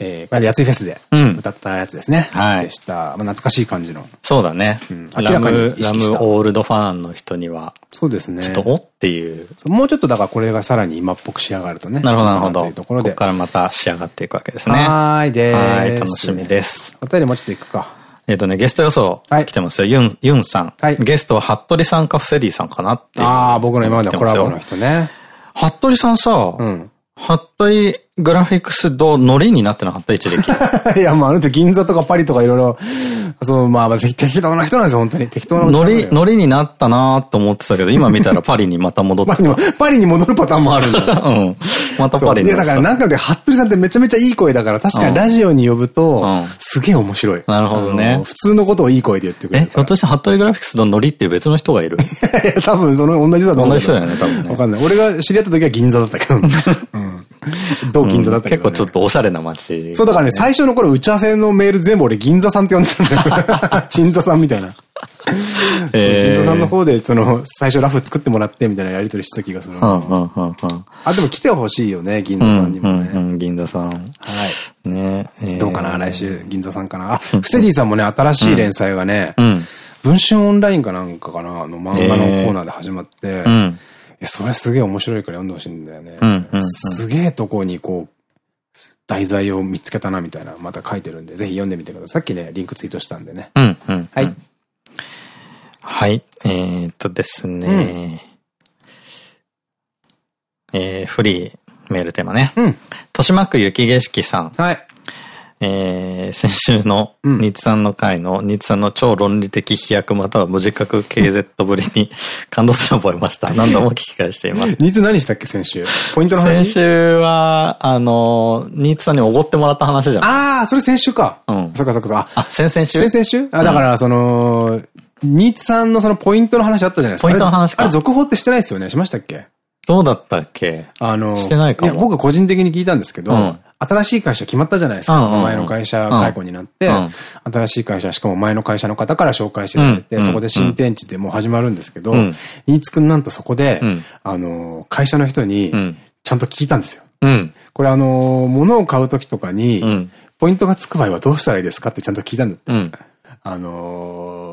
えー、これでやついフェスで歌ったやつですね。うん、はい。でした。まあ、懐かしい感じの。そうだね。うん、明らかにラムオールドファンの人には。そうですね。ちょっとおっていう。もうちょっとだからこれがさらに今っぽく仕上がるとね。なるほど、なるほど。というところで。ここからまた仕上がっていくわけですね。はい、ではい、楽しみです。お便りもうちょっといくか。えっとね、ゲスト予想来てますよ。ユン、ユンさん。はい。ゲストは服部さんかフセディさんかなっていう。ああ、僕の今までのコラボの人ね。服部さんさ、うん。服部グラフィックスとノリになってなかった？一時期。いや、まあ、あの人銀座とかパリとかいろいろ、そう、まあ、適当な人なんですよ、本当に。適当なノリ、ノリになったなと思ってたけど、今見たらパリにまた戻ってた。パリに戻るパターンもあるんだ。うん。またパリに。いや、だからなんかで、服部さんってめちゃめちゃいい声だから、確かにラジオに呼ぶと、すげえ面白い。なるほどね。普通のことをいい声で言ってくれる。え、ひょっとして服部グラフィックスとノリっていう別の人がいる？いや、多分その同じだと思う。同じ人だよね、多分ね。わかんない。俺が知り合った時は銀座だったけど。うん。同銀座だったけど。結構ちょっとおしゃれな街。そう、だからね、最初の頃打ち合わせのメール全部俺銀座さんって呼んでたんだよ。鎮座さんみたいな。銀座さんの方で、その、最初ラフ作ってもらってみたいなやりとりした気がする。あ、でも来てほしいよね、銀座さんにもね。銀座さん。はい。ねどうかな、来週、銀座さんかな。あ、フセディさんもね、新しい連載がね、文春オンラインかなんかかな、の漫画のコーナーで始まって、それすげえ面白いから読んでほしいんだよね。すげえとこにこう、題材を見つけたなみたいな、また書いてるんで、ぜひ読んでみてください。さっきね、リンクツイートしたんでね。うん、うん。はい。はい。えー、っとですね。うん、えー、フリーメールテーマね。うん。豊島区雪景色さん。はい。えー、先週の日産の回の日産の超論理的飛躍または無自覚 KZ ぶりに 感動すら覚えました。何度も聞き返しています。日何したっけ先週？ポイントの話？先週は、あの、日産におごってもらった話じゃん。ああ、それ先週か。うん。そっかそっか。あ、先々週？先々週？あ、だから、その、ニーツさんのそのポイントの話あったじゃないですか。ポイントの話か。あれ続報ってしてないですよね？しましたっけ？どうだったっけ？あの、してないかいや、僕個人的に聞いたんですけど、新しい会社決まったじゃないですか。前の会社解雇になって、新しい会社、しかも前の会社の方から紹介してくれて、そこで新天地でもう始まるんですけど、新津くんなんとそこで、あの、会社の人に、ちゃんと聞いたんですよ。これあの、物を買うときとかに、ポイントがつく場合はどうしたらいいですかってちゃんと聞いたんだって。あの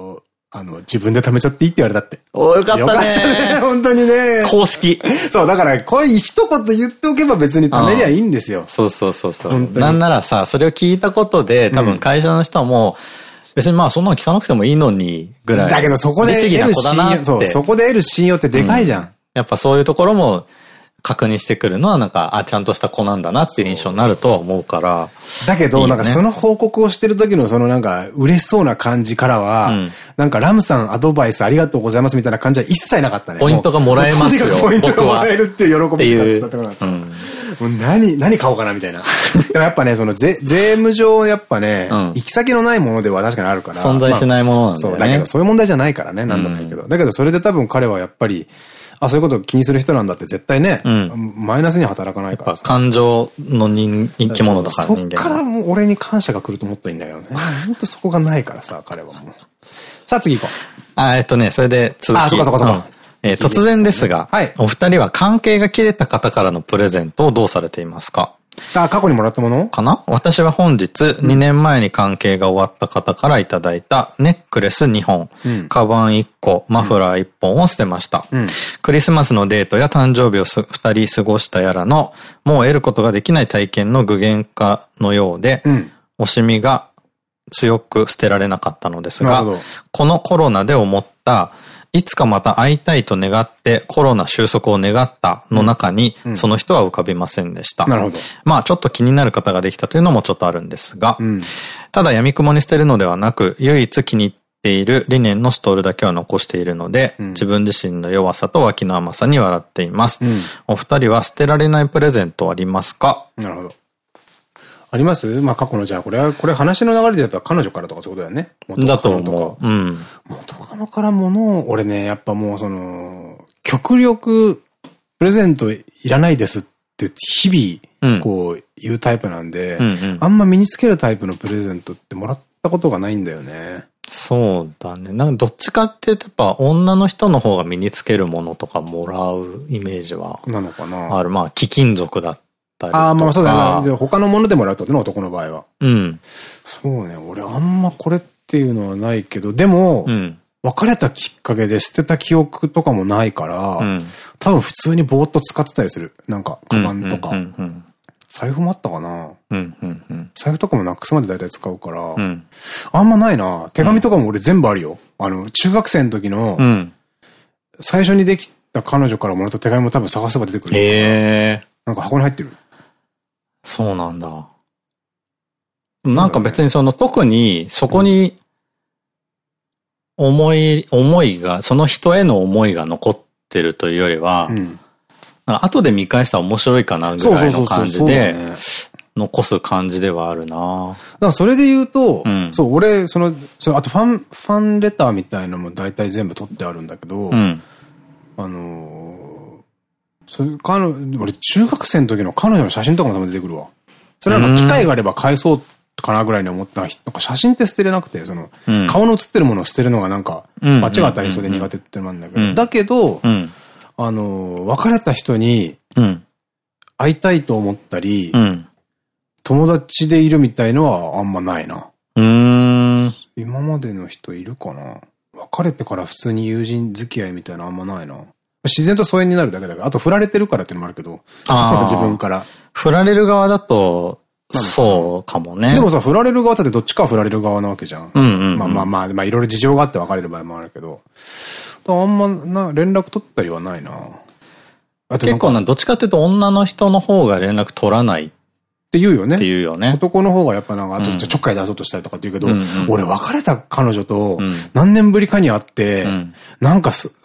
あの、自分で貯めちゃっていいって言われたって。およかったね。よかったね。本当にね。公式。そう、だから、こういう一言言っておけば別に貯めりゃいいんですよ。そうそうそうそう。なんならさ、それを聞いたことで、多分会社の人も、別にまあそんなの聞かなくてもいいのに、ぐらい。だけどそこで得る信用、そう、そこで得る信用ってでかいじゃん。うん、やっぱそういうところも、確認してくるのはなんか、あ、ちゃんとした子なんだなっていう印象になるとは思うから。だけど、なんかその報告をしてる時のそのなんか嬉しそうな感じからは、うん、なんかラムさんアドバイスありがとうございますみたいな感じは一切なかったね。ポイントがもらえますよ。ポイントがもらえるっていう喜びしかってこなかった。もう何、何買おうかなみたいな。でもやっぱね、その税、税務上やっぱね、うん、行き先のないものでは確かにあるから。存在しないものなんだよね。そう、だけどそういう問題じゃないからね、何度も言うけど。だけどそれで多分彼はやっぱり、あ、そういうことを気にする人なんだって絶対ね、うん、マイナスに働かないから感情の人生き物だから人間そっからもう俺に感謝が来ると思ったらいいんだけどね。本当そこがないからさ、彼はもう。さあ次行こう。あ、えっとね、それで続き。あ、そこそこそこ。えー、突然ですが、はい、お二人は関係が切れた方からのプレゼントをどうされていますか？あ、過去にもらったもの？かな？私は本日、2年前に関係が終わった方からいただいたネックレス2本、うん、カバン1個、マフラー1本を捨てました。うん、クリスマスのデートや誕生日を2人過ごしたやらの、もう得ることができない体験の具現化のようで、うん、惜しみが強く捨てられなかったのですが、このコロナで思った、いつかまた会いたいと願ってコロナ収束を願ったの中に、その人は浮かびませんでした。なるほど。まあちょっと気になる方ができたというのもちょっとあるんですが、うん、ただ闇雲に捨てるのではなく、唯一気に入っている理念のストールだけは残しているので、うん、自分自身の弱さと脇の甘さに笑っています。うん、お二人は捨てられないプレゼントありますか？なるほど。あります？まあ過去のじゃあ、これは、これ話の流れでやっぱ彼女からとかそういうことだよね。だと思う。うん。元カノからものを、俺ね、やっぱもうその、極力、プレゼントいらないですって日々、こう、言うタイプなんで、あんま身につけるタイプのプレゼントってもらったことがないんだよね。そうだね。なんかどっちかっていうとやっぱ女の人の方が身につけるものとかもらうイメージは。なのかなある。まあ貴金属だっったりとか。ああ、まあそうだね。他のものでもらうとね、男の場合は。うん。そうね。俺あんまこれっていうのはないけど、でも、うん、別れたきっかけで捨てた記憶とかもないから、うん、多分普通にぼーっと使ってたりする。なんか、カバンとか。財布もあったかな財布とかもなくすまで大体使うから、うん、あんまないな。手紙とかも俺全部あるよ。あの、中学生の時の、最初にできた彼女からもらった手紙も多分探せば出てくる。へなんか箱に入ってる。そうなんだ。なんか別にその、特にそこに、思い、思いが、その人への思いが残ってるというよりは、うん、後で見返したら面白いかなぐらいの感じで、残す感じではあるな。だからそれで言うと、うん、そう、俺、その、そあとファン、ファンレターみたいのも大体全部取ってあるんだけど、うん、あのそれ、彼女、俺中学生の時の彼女の写真とかもたまに出てくるわ。それなんか機会があれば返そうかなぐらいに思った。なんか写真って捨てれなくて、その、うん、顔の写ってるものを捨てるのがなんか、街が当たりそうで苦手ってのもあるんだけど、だけど、うん、あの、別れた人に、会いたいと思ったり、友達でいるみたいのはあんまないな。今までの人いるかな？別れてから普通に友人付き合いみたいなあんまないな。自然と疎遠になるだけだから。あと振られてるからっていうのもあるけど。自分から。振られる側だと、そうかもね。でもさ、振られる側だってどっちか振られる側なわけじゃん。まあまあまあ、まあいろいろ事情があって別れる場合もあるけど。あんまな、連絡取ったりはないな。結構な、どっちかっていうと女の人の方が連絡取らないって言うよね。って言うよね。男の方がやっぱなんか、あとちょっかい出そうとしたりとかって言うけど、俺別れた彼女と何年ぶりかに会って、なんかす、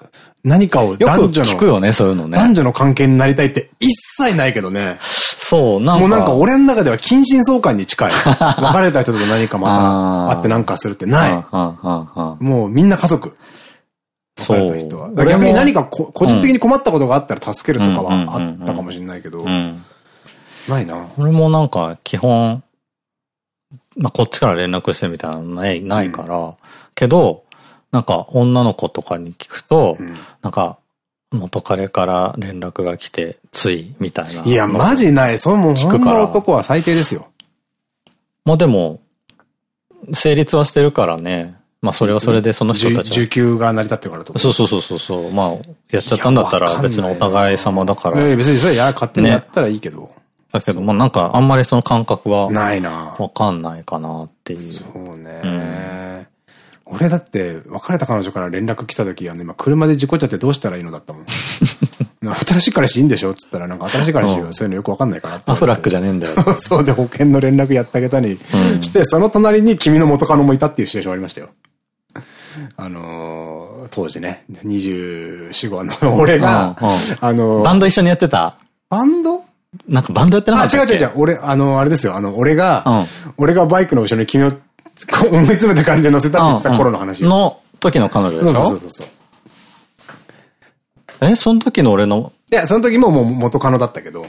何かを男女の。聞くよね、そういうのね。男女の関係になりたいって一切ないけどね。そう、なんか。もうなんか俺の中では近親相関に近い。別れた人と何かまた会ってなんかするってない。もうみんな家族。そう。人は。逆に何か個人的に困ったことがあったら助けるとかはあったかもしれないけど。ないな。俺もなんか基本、まあ、こっちから連絡してみたいなのない、ないから、うん、けど、なんか女の子とかに聞くと、うん、なんか、元彼から連絡が来て、つい、みたいな。いや、マジない。それもう、こんな男は最低ですよ。まあでも、成立はしてるからね。まあそれはそれでその人たち受給が成り立ってからと？そうそうそうそう。まあ、やっちゃったんだったら別にお互い様だから。別にそれや、勝手にやったらいいけど。だけど、まあなんかあんまりその感覚は。ないな。わかんないかなっていう。そうね。俺だって、別れた彼女から連絡来た時はね、今車で事故っちゃってどうしたらいいのだったもん。新しい彼氏いいんでしょっつったら、なんか新しい彼氏はそういうのよくわかんないからアフラックじゃねえんだよ。そうで保険の連絡やってあげたりして、その隣に君の元カノもいたっていうシチュエーションありましたよ。あのー、当時ね、24、5の 俺が、あのー、バンド一緒にやってた？バンド？なんかバンドやってなかったあ、違う違う違う。俺、あの、あれですよ。あの、俺が、うん、俺がバイクの後ろに君を思い詰めた感じで乗せたって言ってた頃の話。の時の彼女ですかそうそうそうえ、その時の俺の？いや、その時ももう元カノだったけど。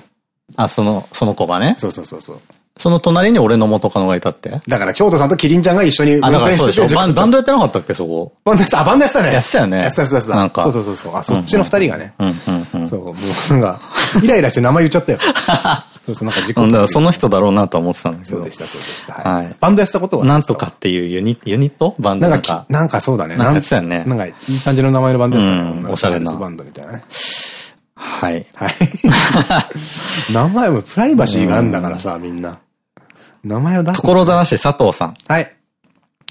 あ、その、その子がね？そうそうそうそう。その隣に俺の元カノがいたって？だから、京都さんとキリンちゃんが一緒にあ、だからそうでしょ。バンドやってなかったっけ、そこ？バンドやってた、あ、バンドやってたね。やってたよね。やってた、やってた。なんか。そうそうそう。あ、そっちの二人がね。うんうんうん。そう、もう、なんか、イライラして名前言っちゃったよ。そうそう、なんか事故だからその人だろうなと思ってたんだけど。そうでした、そうでした。はい。バンドやってたことはなんとかっていうユニユニット？バンド？なんか。なんかそうだね。なんかね。なんかいい感じの名前のバンドやってたおしゃれな。バンドみたいなね。はい。はい。名前もプライバシーがあるんだからさ、みんな。名前を出す。所沢市佐藤さん。はい。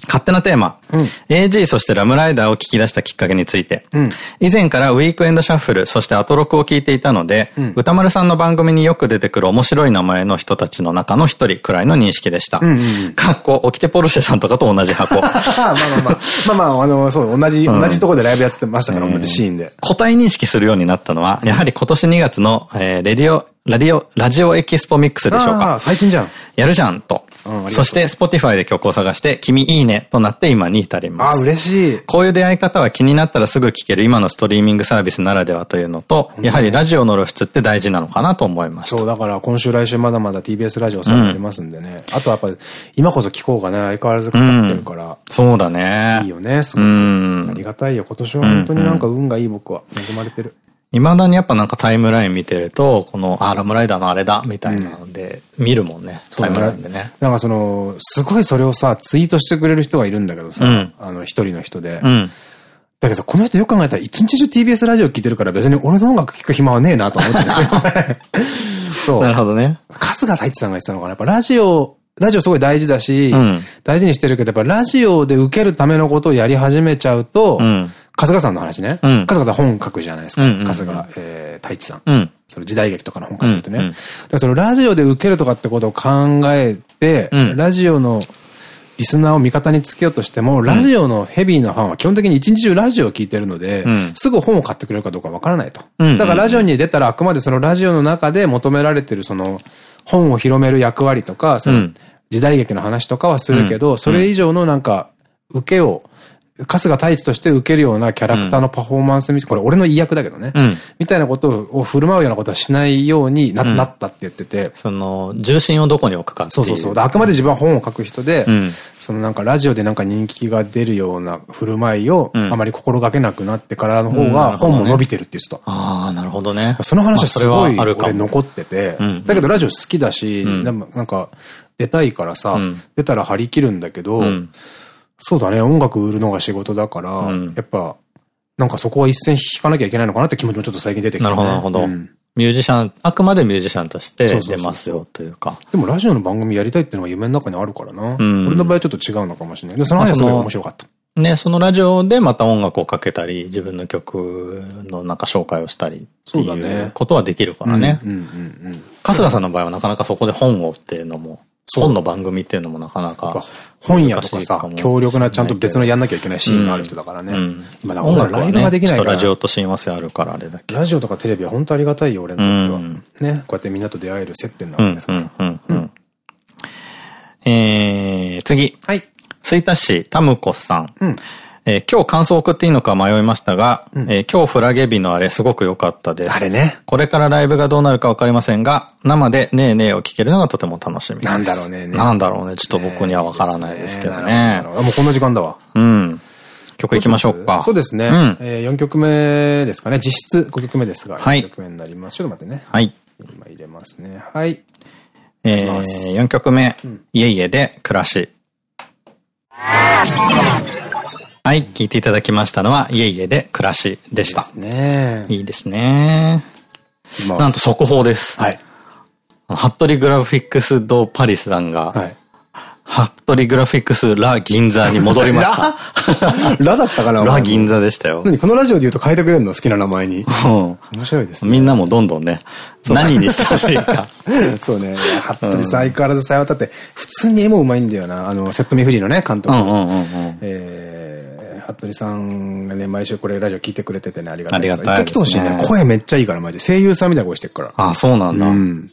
勝手なテーマ。うん、AG そしてラムライダーを聞き出したきっかけについて。うん、以前からウィークエンドシャッフル、そしてアトロクを聞いていたので、うん、宇多丸さんの番組によく出てくる面白い名前の人たちの中の一人くらいの認識でした。かっこ、起きてポルシェさんとかと同じ箱。まあまあまあ。まあまあ、あの、そう、同じ、同じところでライブやってましたから、同じシーンで。個体認識するようになったのは、やはり今年2月の、えー、レディオ、ラディオ、ラジオエキスポミックスでしょうか？最近じゃん。やるじゃん、と。そして、 Spotify で曲を探して、君いいね、となって今に至ります。あ、嬉しい。こういう出会い方は気になったらすぐ聴ける今のストリーミングサービスならではというのと、やはりラジオの露出って大事なのかなと思いました。そう、だから今週来週まだまだ TBS ラジオさんありますんでね。うん、あとやっぱ今こそ聴こうがね、相変わらずかかってるから。うん、そうだね。いいよね、すごく。ありがたいよ。今年は本当になんか運がいい僕は。恵まれてる。未だにやっぱなんかタイムライン見てると、この、あ、ラムライダーのあれだ、みたいなので、見るもんね。タイムラインでね。なんかその、すごいそれをさ、ツイートしてくれる人がいるんだけどさ、あの、一人の人で。だけど、この人よく考えたら、一日中 TBS ラジオ聴いてるから別に俺の音楽聴く暇はねえなと思って そう。なるほどね。春日太一さんが言ってたのかな。やっぱラジオ、ラジオすごい大事だし、うん、大事にしてるけど、やっぱラジオで受けるためのことをやり始めちゃうと、うん、春日さんの話ね。うん、春日さん本書くじゃないですか。春日、えー、太一さん。うん、その時代劇とかの本書いてるとね。だそのラジオで受けるとかってことを考えて、ラジオのリスナーを味方につけようとしても、ラジオのヘビーなファンは基本的に一日中ラジオを聞いてるので、うん、すぐ本を買ってくれるかどうかわからないと。だからラジオに出たらあくまでそのラジオの中で求められてるその本を広める役割とか、その時代劇の話とかはするけど、それ以上のなんか、受けを春日太一として受けるようなキャラクターのパフォーマンスみ、これ俺の言い訳だけどね。うん、みたいなことを振る舞うようなことはしないようにな,、なったって言ってて。その、重心をどこに置くかそうそうそう。あくまで自分は本を書く人で、うん、そのなんかラジオでなんか人気が出るような振る舞いをあまり心がけなくなってからの方が本も伸びてるって言ってた。ああ、なるほどね。その話はすごい俺残ってて、だけどラジオ好きだし、なんか出たいからさ、出たら張り切るんだけど、そうだね、音楽売るのが仕事だから、うん、やっぱ、なんかそこは一線引かなきゃいけないのかなって気持ちもちょっと最近出てきて、ね、なるほど、なるほど。うんミュージシャン、あくまでミュージシャンとして出ますよというか。でもラジオの番組やりたいっていうのが夢の中にあるからな。うん、俺の場合はちょっと違うのかもしれない。で、その話はすごい面白かった。ね、そのラジオでまた音楽をかけたり、自分の曲のなんか紹介をしたりっていうことはできるからね。春日さんの場合はなかなかそこで本をっていうのも、本の番組っていうのもなかなか。本屋とかさ、強力なちゃんと別のやんなきゃいけないシーンがある人だからね。今だからライブができないから。ラジオと親和性あるからあれだけラジオとかテレビは本当ありがたいよ、俺にとっては。ね、こうやってみんなと出会える接点なわけですから。えー、次。はい。吹田市、タムコさん。うんえー、今日感想を送っていいのか迷いましたが、うん、えー、今日フラゲ日のあれすごく良かったです。あれね。これからライブがどうなるかわかりませんが、生でねえねえを聞けるのがとても楽しみです。なんだろうね。なんだろうね。ちょっと僕にはわからないですけどね。もうこんな時間だわ。うん。曲行きましょうか。そうですね。うん、えー、4曲目ですかね。実質5曲目ですが、4曲目になります。ちょっと待ってね。はい。今入れますね。はい。えー、4曲目、うん、家々で暮らし。はい、聴いていただきましたのは、家々で暮らしでした。いいですね。いいですね。なんと速報です。はい。ハットリグラフィックス・ド・パリスさんが、はい、ハットリグラフィックス・ラ・銀座に戻りました。ラだったかなラ・銀座でしたよ。何？このラジオで言うと変えてくれるの？好きな名前に。うん。面白いですね。みんなもどんどんね、何にしてほしいか。そうね。ハットリさん相変わらずさえ渡って、普通に絵もうまいんだよな。あの、セットミフリーのね、監督。えー服部さんがね、毎週これラジオ聞いてくれててね、ありがたい。ありがたい。一回来てほしいね。声めっちゃいいから、マジ声優さんみたいな声してるから。あ、そうなんだ。うん。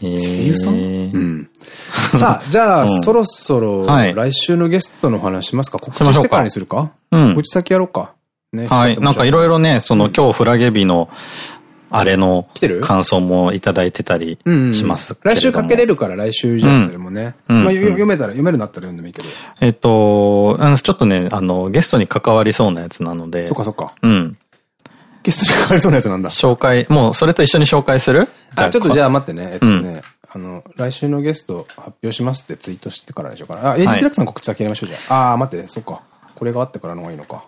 声優さん？うん。さあ、じゃあ、そろそろ、来週のゲストの話しますか？告知してからにするか？うん。告知先やろうか。ね。はい。なんかいろいろね、その今日フラゲ日のあれの感想もいただいてたりします来週かけれるから来週じゃん、それもね。まあ読めたら、読めるなったら読んでもいいけど。えっと、ちょっとね、あの、ゲストに関わりそうなやつなので。そっかそっか。うん。ゲストに関わりそうなやつなんだ。紹介、もうそれと一緒に紹介する？あ、ちょっとじゃあ待ってね。えっとね、あの、来週のゲスト発表しますってツイートしてからでしょうかな。あ、エイジデラックスの告知先やりましょうじゃあ。あ待って、そっか。これがあってからの方がいいのか。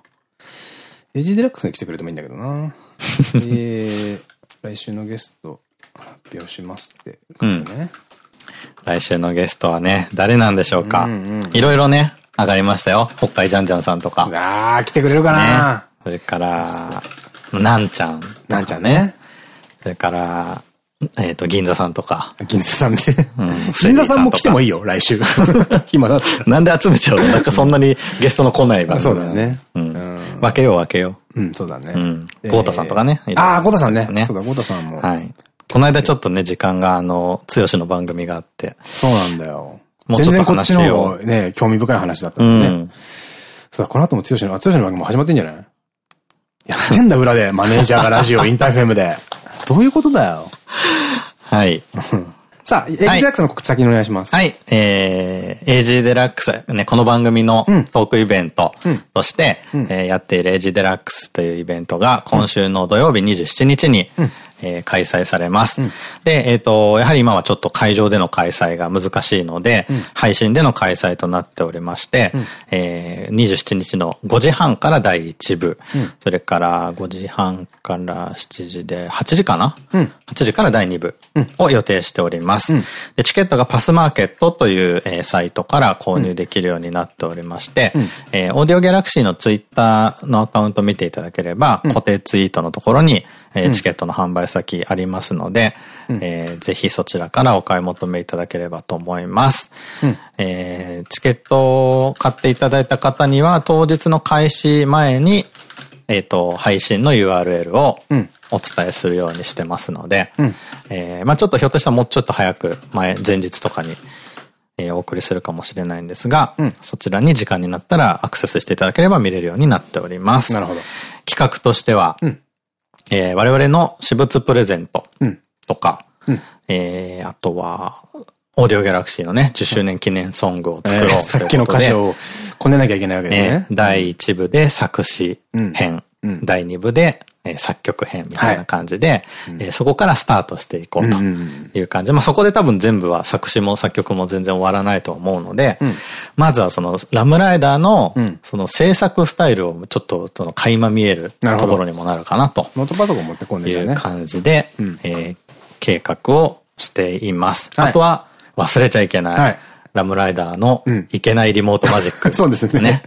エイジデラックスに来てくれてもいいんだけどな。えー、来週のゲスト発表しますって、ね、うん。来週のゲストはね、誰なんでしょうか。いろいろね、上がりましたよ。北海ジャンジャンさんとか。ああ、来てくれるかな、ね、それから、なんちゃん。なんちゃんね。それから、えっと、銀座さんとか。銀座さんね。うん、銀座さんも来てもいいよ、来週。暇だった。なんで集めちゃうの？なんかそんなにゲストの来ない番組。そうだね。うん。分けよう分けよう。うん、そうだね。うん。ゴータさんとかね。ああ、ゴータさんね。ね。そうだ、ゴータさんも。はい。この間ちょっとね、時間が、あの、つよしの番組があって。そうなんだよ。もうちょっと話しよう。ね、興味深い話だったんだね。そうだ、この後もつよしの、つよしの番組も始まってんじゃない？やってんだ、裏で。マネージャーがラジオ、インターフェムで。どういうことだよ。はい。さあ、 AGデラックスの告知先にお願いします。はい。えー、 AGデラックス、ね、この番組のトークイベントとして、うん、えー、やっている AGデラックスというイベントが今週の土曜日27日に、うんえー、開催されます。うん、で、えっ、ー、と、やはり今はちょっと会場での開催が難しいので、うん、配信での開催となっておりまして、うん、えー、27日の5時半から第1部、それから5時半から7時で8時かな、うん、?8 時から第2部を予定しております。でチケットがパスマーケットという、えー、サイトから購入できるようになっておりまして、えー、オーディオギャラクシーのツイッターのアカウント見ていただければ、固定ツイートのところに、えー、チケットの販売先ありますので、うん、えー、ぜひそちらからお買い求めいただければと思います。うん、えー、チケットを買っていただいた方には当日の開始前に、えっ、ー、と、配信の URL をお伝えするようにしてますので、うん、えー、まあちょっとひょっとしたらもうちょっと早く前、前日とかにえー、お送りするかもしれないんですが、うん、そちらに時間になったらアクセスしていただければ見れるようになっております。なるほど。企画としては、うん、えー、我々の私物プレゼントとか、うん、えー、あとは、オーディオギャラクシーのね、10周年記念ソングを作ろうということで、さっきの歌詞をこねなきゃいけないわけですね。第1部で作詞編、第2部でえ作曲編みたいな感じで、はいえそこからスタートしていこうという感じ。まあそこで多分全部は作詞も作曲も全然終わらないと思うので、うん、まずはそのラムライダーのその制作スタイルをちょっとその垣間見えるところにもなるかなと。ノートパソコン持ってこんでいう感じで、うん、え計画をしています。はい、あとは忘れちゃいけないラムライダーのいけないリモートマジック。そうですね。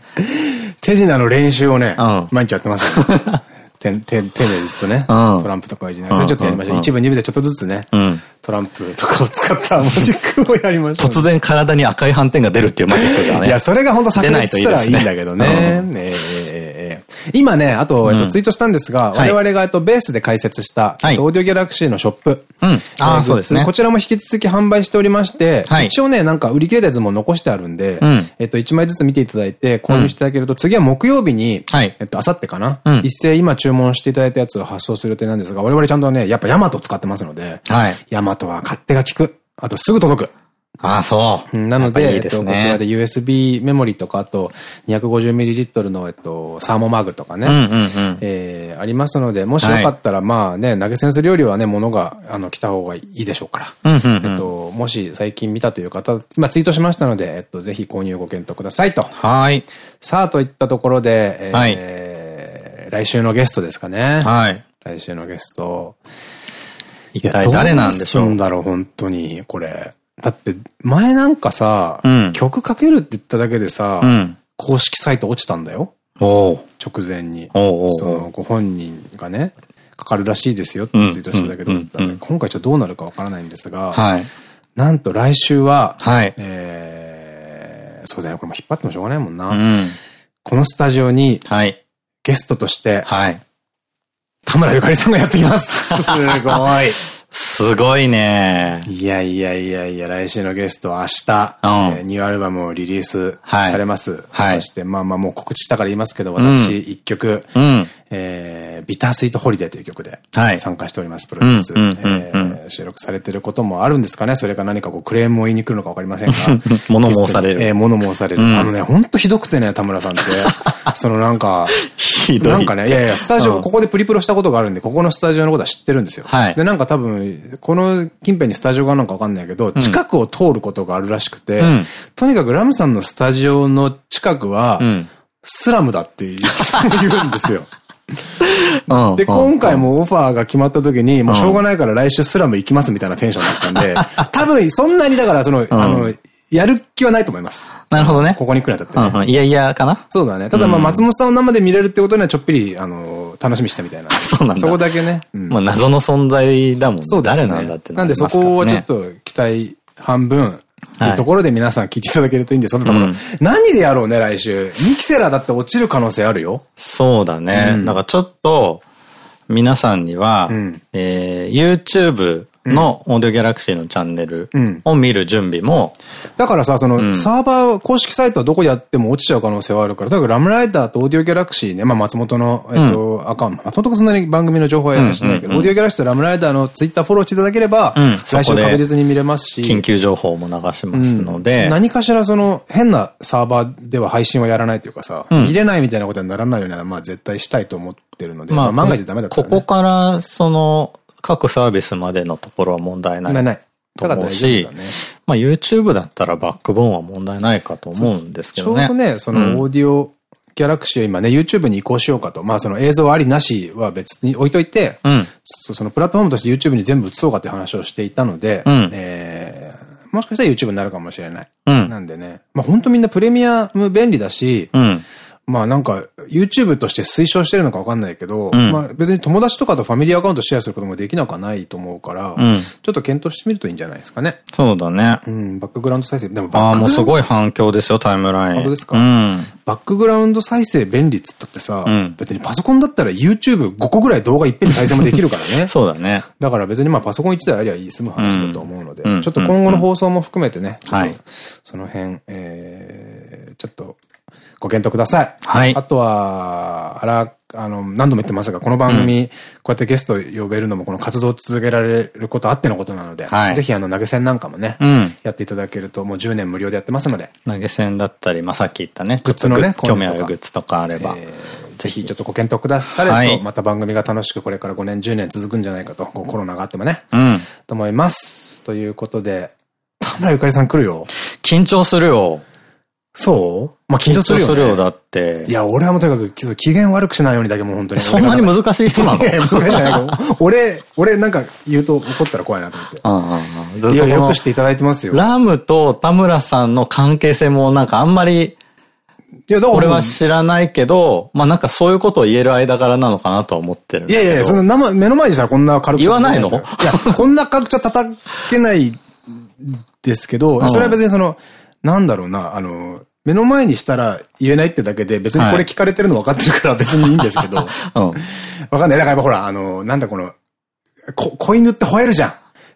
ね手品の練習をね、うん、毎日やってますよ、てん、てん、丁寧にずっとね、トランプとかいじなそれちょっとやりましょう。一部、二部でちょっとずつね、トランプとかを使ったマジックをやりましょう。突然体に赤い斑点が出るっていうマジックがね。いや、それが本当炸裂したらいいんだけどね。ええ今ね、あと、えっと、ツイートしたんですが、我々が、えっと、ベースで開設した、オーディオギャラクシーのショップ。うん。ああ、そうですね。こちらも引き続き販売しておりまして、一応ね、なんか売り切れたやつも残してあるんで、えっと、1枚ずつ見ていただいて、購入していただけると、次は木曜日に、えっと、あさってかな？一斉今注文していただいたやつを発送する予定なんですが、我々ちゃんとね、やっぱヤマト使ってますので、ヤマトは勝手が効く。あと、すぐ届く。ああ、そう。なので、いいでえっと、こちらで USB メモリとか、あと 250ml の、えっと、サーモマグとかね、えありますので、もしよかったら、まあね、投げ銭するよりはね、物が、あの、来た方がいいでしょうから。えっと、もし最近見たという方、今ツイートしましたので、えっと、ぜひ購入ご検討くださいと。はい。さあ、といったところで、えー、はい、来週のゲストですかね。はい。来週のゲスト。一体誰なんでしょう。どうすんだろう、本当に、これ。だって、前なんかさ、うん、曲かけるって言っただけでさ、うん、公式サイト落ちたんだよ。直前に。その、ご本人がね、かかるらしいですよってツイートしたけど、今回ちょっとどうなるかわからないんですが、はい、なんと来週は、はい、えー、そうだよ、これも引っ張ってもしょうがないもんな。うん、このスタジオに、はい、ゲストとして、はい、田村ゆかりさんがやってきます。すごい。すごいね。いやいやいやいや、来週のゲストは明日、うん。えー、ニューアルバムをリリースされます。はい、そして、まあまあもう告知したから言いますけど、私一曲、うん、えー、ビタースイートホリデーという曲で参加しております、プロデュース。収録されてることもあるんですかねそれか何かこうクレームを言いに来るのかわかりませんが。物申される。えー、物申される。あのね、ほんとひどくてね、田村さんって。そのなんか、ひどい。なんかね、いやいや、スタジオ、ここでプリプロしたことがあるんで、ここのスタジオのことは知ってるんですよ。はい。で、なんか多分、この近辺にスタジオがなんかわかんないけど、近くを通ることがあるらしくて、とにかくラムさんのスタジオの近くは、スラムだって言うんですよ。で、今回もオファーが決まった時に、もうしょうがないから来週スラム行きますみたいなテンションだったんで、多分そんなにだからその、あの、やる気はないと思います。なるほどね。ここに来るんだってね。いやいやかなそうだね。ただまあ松本さんを生で見れるってことにはちょっぴり、あの、楽しみしたみたいな。そうなんだ。そこだけね。まあ謎の存在だもんね。そう誰なんだってなんでそこをちょっと期待半分、いうところで皆さん聞いていただけるといいんですよ。うん、何でやろうね、来週。ミキセラだって落ちる可能性あるよ。そうだね。うん、なんかちょっと、皆さんには、うん、えー、YouTube のオーディオギャラクシーのチャンネルを見る準備も。だからさ、その、サーバー、公式サイトはどこやっても落ちちゃう可能性はあるから、だから RAM RIDERとオーディオギャラクシーね、まあ松本の、えっと、アカウント、松本がそんなに番組の情報はやらしないけど、オーディオギャラクシーと RAM RIDERのツイッターフォローしていただければ、来週確実に見れますし。緊急情報も流しますので。何かしらその、変なサーバーでは配信はやらないというかさ、見れないみたいなことにならないようには、まあ絶対したいと思ってるので、まあ万が一ダメだったら、ここから、その、各サービスまでのところは問題ない。ないと思うし、ね、まあ YouTube だったらバックボーンは問題ないかと思うんですけどね。ちょうどね、そのオーディオ、ギャラクシーを今ね、YouTube に移行しようかと。まあその映像ありなしは別に置いといて、うん、そのプラットフォームとして YouTube に全部移そうかっていう話をしていたので、うん、えー、もしかしたら YouTube になるかもしれない。うん、なんでね。まあ本当みんなプレミアム便利だし、うんまあなんか、YouTube として推奨してるのかわかんないけど、うん、まあ別に友達とかとファミリーアカウントシェアすることもできなくはないと思うから、うん、ちょっと検討してみるといいんじゃないですかね。そうだね。うん、バックグラウンド再生。でもバックグラウンド。ああ、もうすごい反響ですよ、タイムライン。本当ですかうん。バックグラウンド再生便利っつったってさ、うん、別にパソコンだったら YouTube5 個ぐらい動画いっぺんに再生もできるからね。そうだね。だから別にまあパソコン1台ありゃいい済む話だと思うので、ちょっと今後の放送も含めてね、はい。その辺、えー、ちょっとご検討ください。はい。あとは、あら、あの、何度も言ってますが、この番組、うん、こうやってゲスト呼べるのも、この活動を続けられることあってのことなので、はい、ぜひあの、投げ銭なんかもね、うん、やっていただけると、もう10年無料でやってますので。投げ銭だったり、まあ、さっき言ったね、グッズのね、興味あるグッズとかあれば。えー、ぜひちょっとご検討くだされと、はい、また番組が楽しくこれから5年、10年続くんじゃないかと、コロナがあってもね、うん、と思います。ということで、田村ゆかりさん来るよ。緊張するよ。そう？まあ緊張するよ、ね。緊張するよ、だって。いや、俺はもうとにかく、機嫌悪くしないようにだけもう本当に。そんなに難しい人なの？俺、俺なんか言うと怒ったら怖いなと思って。いや、よくしていただいてますよ。ラムと田村さんの関係性もなんかあんまり、いや、だから俺は知らないけど、まあなんかそういうことを言える間柄なのかなとは思ってるいやいや、その生、目の前にしたらこんな軽く言わないの？いや、こんな軽くちゃ叩けないですけど、それは別にその、なんだろうな、あの、目の前にしたら言えないってだけで、別にこれ聞かれてるの分かってるから別にいいんですけど。うん。わかんない。だからやっぱほら、あの、なんだこの、こ、子犬って吠えるじゃ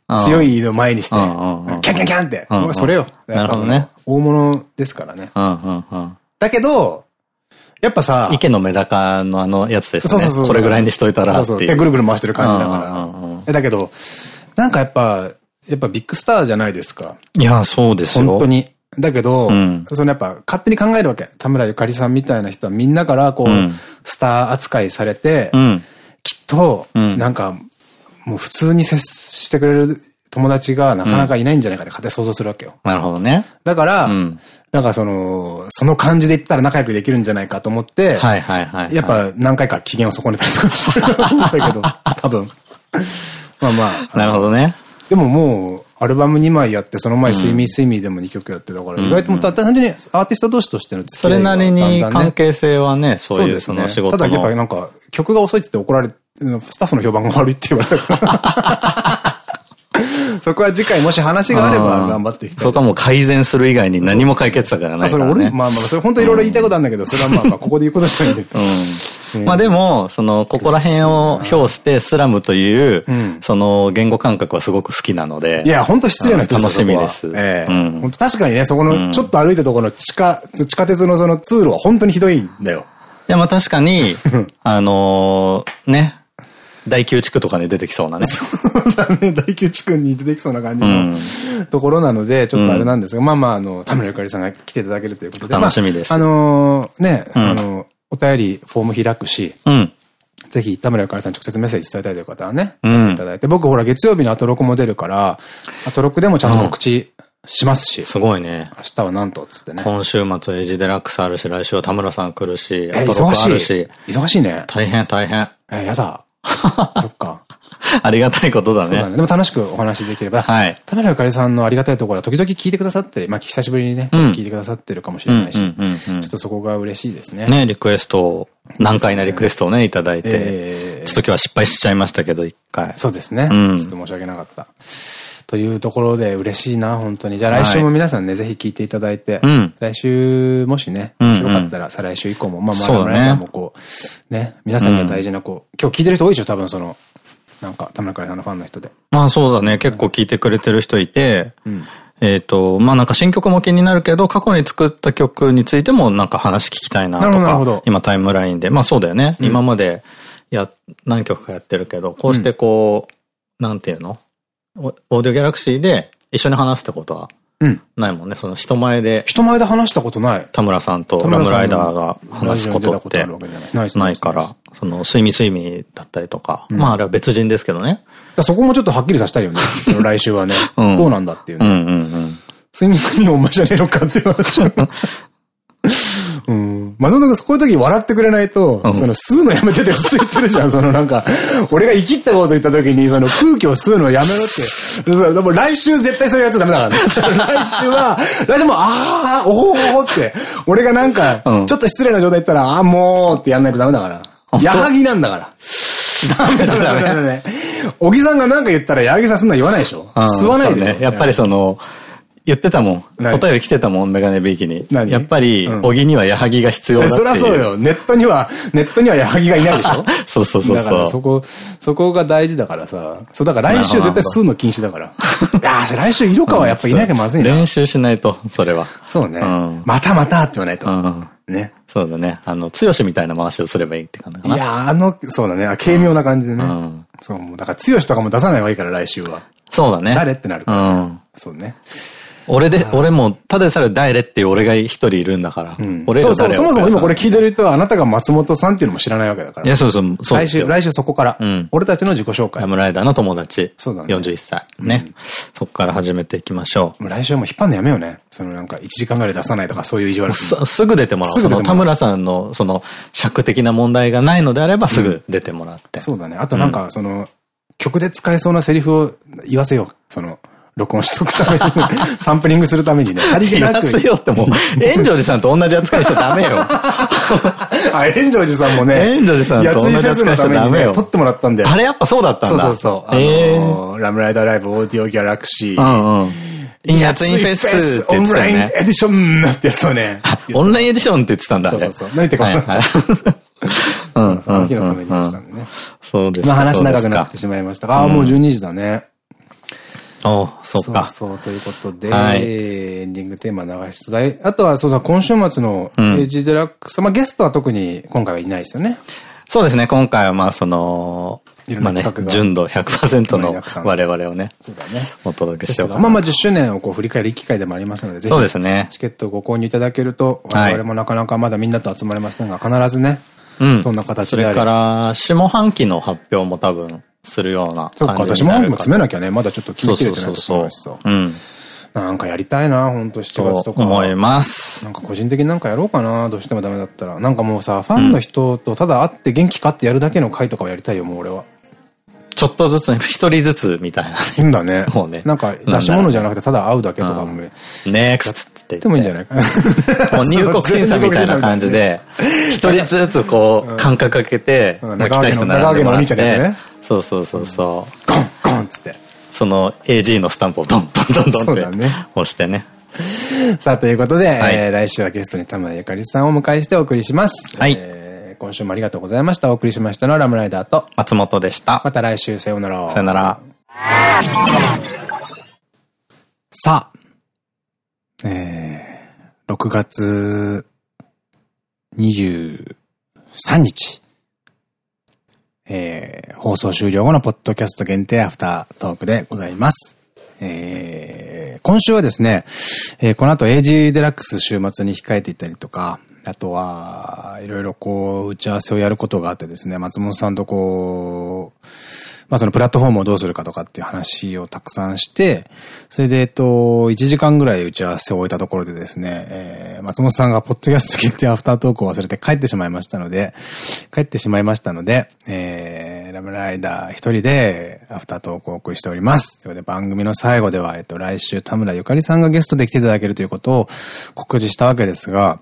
ん。強いの前にして、キャンキャンキャンって。それよ。なるほどね。大物ですからね。だけど、やっぱさ、池のメダカのあのやつですね。そうそうそう。これぐらいにしといたら。そうそう。で、ぐるぐる回してる感じだから。だけど、なんかやっぱ、やっぱビッグスターじゃないですか。いや、そうですよ。本当に。だけど、うん、そのやっぱ勝手に考えるわけ。田村ゆかりさんみたいな人はみんなからこう、うん、スター扱いされて、うん、きっと、なんか、もう普通に接してくれる友達がなかなかいないんじゃないかって勝手に想像するわけよ。なるほどね。だから、なんかその、その感じで言ったら仲良くできるんじゃないかと思って、はいはいはい。やっぱ何回か機嫌を損ねたりとかしてるんだけど、多分。まあまあ。なるほどね。でももう、アルバム2枚やって、その前、スイミースイミーでも2曲やって、だから、意外とも単純にアーティスト同士としての付き合いそれなりに関係性はね、そういうその仕事ただやっぱりなんか、曲が遅いって言って怒られ、スタッフの評判が悪いって言われたから。そこは次回もし話があれば頑張っていきたい。そこはもう改善する以外に何も解決だからないから、ね。それ俺、まあまあ、それ本当いろいろ言いたいことあるんだけど、それはまあまあ、ここで言うことじゃないんで。うん。まあでも、その、ここら辺を表してスラムという、その言語感覚はすごく好きなので。いや、本当失礼な人楽しみです。ええ。本当確かにね、そこの、ちょっと歩いたところの地下、地下鉄のその通路は本当にひどいんだよ。いや、まあ確かに、あのね、大宮地区とかに出てきそうなね。そうだね。大宮地区に出てきそうな感じの、ところなので、ちょっとあれなんですが、まあまあ、あの、田村ゆかりさんが来ていただけるということで。楽しみです。あのね、あの、お便りフォーム開くし、ぜひ田村ゆかりさん直接メッセージ伝えたいという方はね、いただいて。僕ほら月曜日のアトロクも出るから、アトロクでもちゃんと告知しますし。すごいね。明日はなんと、つってね。今週末エイジデラックスあるし、来週は田村さん来るし、アトロクあるし。忙しいね。大変大変。え、やだ。そっか。ありがたいことだね。でも楽しくお話できれば。はい。田村ゆかりさんのありがたいところは時々聞いてくださってまあ久しぶりにね、聞いてくださってるかもしれないし、ちょっとそこが嬉しいですね。ね、リクエストを、難解なリクエストをね、いただいて、ちょっと今日は失敗しちゃいましたけど、一回。そうですね。ちょっと申し訳なかった。というところで嬉しいな、本当に。じゃあ来週も皆さんね、ぜひ聞いていただいて、来週もしね、面白かったら再来週以降も、まあまあ、ラもこう、ね、皆さんが大事なこう、今日聞いてる人多いでしょ、多分その、なんか、田村かりさんのファンの人で。まあそうだね、結構聞いてくれてる人いて、えっと、まあなんか新曲も気になるけど、過去に作った曲についてもなんか話聞きたいなとか、今タイムラインで、まあそうだよね、今までや、何曲かやってるけど、こうしてこう、なんていうの？オーディオギャラクシーで一緒に話すってことはないもんね。その人前で。人前で話したことない。田村さんとラムライダーが話すことってないから、その、睡眠睡眠だったりとか、まああれは別人ですけどね。そこもちょっとはっきりさせたいよね。その来週はね。どうなんだっていうね。睡眠睡眠お前じゃねえのかっていう話。うん。松本君、こういう時笑ってくれないと、その、吸うのやめてってずっと言ってるじゃん。そのなんか、俺が生きったこと言った時に、その空気を吸うのやめろって。でも来週絶対それやっちゃダメだからね。来週は、来週も、ああ、おおおって、俺がなんか、ちょっと失礼な状態言ったら、ああ、もうってやんないとダメだから。矢作なんだから。ダメだ ダメだね。小木さんがなんか言ったら、矢作さんそんな言わないでしょ？吸わないでね。やっぱりその、言ってたもん。お便り来てたもん、メガネビーキに。やっぱり、小木には矢作が必要だってそりゃそうよ。ネットには、ネットには矢作がいないでしょ？そうそうそう。だからそこ、そこが大事だからさ。そう、だから来週絶対吸うの禁止だから。いや来週色川はやっぱいなきゃまずいな。練習しないと、それは。そうね。またまたって言わないと。ね。そうだね。あの、強しみたいな回しをすればいいって感じかな。いやあの、そうだね。軽妙な感じでね。そう、だから強しとかも出さない方がいいから、来週は。そうだね。誰ってなるから。そうね。俺で、俺も、ただでさえ誰っていう俺が一人いるんだから。うん、俺そうそう、そもそも今これ聞いてる人はあなたが松本さんっていうのも知らないわけだから。いや、そうそう、そう来週、来週そこから。うん、俺たちの自己紹介。ラムライダーの友達。そうだね。41歳。ね。うん、そこから始めていきましょう。もう来週はもう引っ張るのやめようね。そのなんか1時間ぐらい出さないとかそういう意地悪すすぐ出てもらう。その田村さんのその尺的な問題がないのであればすぐ出てもらって。そうだね。あとなんかその、曲で使えそうなセリフを言わせよう。その、録音しとくために、サンプリングするためにね、りげなく。よってもう、炎上寺さんと同じ扱いしちゃダメよ。あ、炎上寺さんもね、炎上寺さんと同じ扱いしちゃダメよ。撮ってもらったんだよ。あれやっぱそうだったんだ。そうそうそう。えー、ラムライダーライブオーディオギャラクシー。うんうん。インアツインフェスって言ってたよね。オンラインエディションってやつをね。オンラインエディションって言ってたんだね。そうそうそう。何言ってか分かん。その日のためにしたんでね。そうですまあ話長くなってしまいましたが、ああ、もう12時だね。おそうか。そう、ということで、はい、エンディングテーマ流しつつあとはそうだ、今週末のエイジデラックス、うん、まあゲストは特に今回はいないですよね。そうですね、今回はまあその、まあね、純度100%の我々をね、そうだね。お届けしようかまあまあ10周年をこう振り返る機会でもありますので、ぜひ、そうですね。チケットをご購入いただけると、我々もなかなかまだみんなと集まれませんが、必ずね、うん。どんな形でそれから、下半期の発表も多分、するようなそっか、私も詰めなきゃね。まだちょっと決めきれてないと思うしさ。うん。なんかやりたいな、ほんと7月とか。思います。なんか個人的になんかやろうかな、どうしてもダメだったら。なんかもうさ、ファンの人とただ会って元気かってやるだけの回とかをやりたいよ、もう俺は。ちょっとずつ、一人ずつみたいなね。いいんだね。もうね。なんか出し物じゃなくてただ会うだけとかも。ネクストって言って。もいいんじゃない？かな。もう入国審査みたいな感じで、一人ずつこう、間隔かけて、来た人並んでもらって。そうそうそうそう。ゴンゴンつって。その AG のスタンプをドンドンドンドンって押してね。さあ、ということで、はい、えー、来週はゲストに田村ゆかりさんをお迎えしてお送りします。はい。えー、今週もありがとうございました。お送りしましたのはラムライダーと松本でした。また来週、さようなら。さようなら。さあ、えー、6月23日。えー、放送終了後のポッドキャスト限定アフタートークでございます。えー、今週はですね、えー、この後 AG デラックス週末に控えていたりとか、あとは、いろいろこう、打ち合わせをやることがあってですね、松本さんとこう、まあそのプラットフォームをどうするかとかっていう話をたくさんして、それでえっと、1時間ぐらい打ち合わせを終えたところでですね、えー、松本さんがポッドキャスト聞いてアフタートークを忘れて帰ってしまいましたので、帰ってしまいましたので、えー、ラムライダー一人でアフタートークをお送りしております。ということで番組の最後では、えっと、来週田村ゆかりさんがゲストで来ていただけるということを告示したわけですが、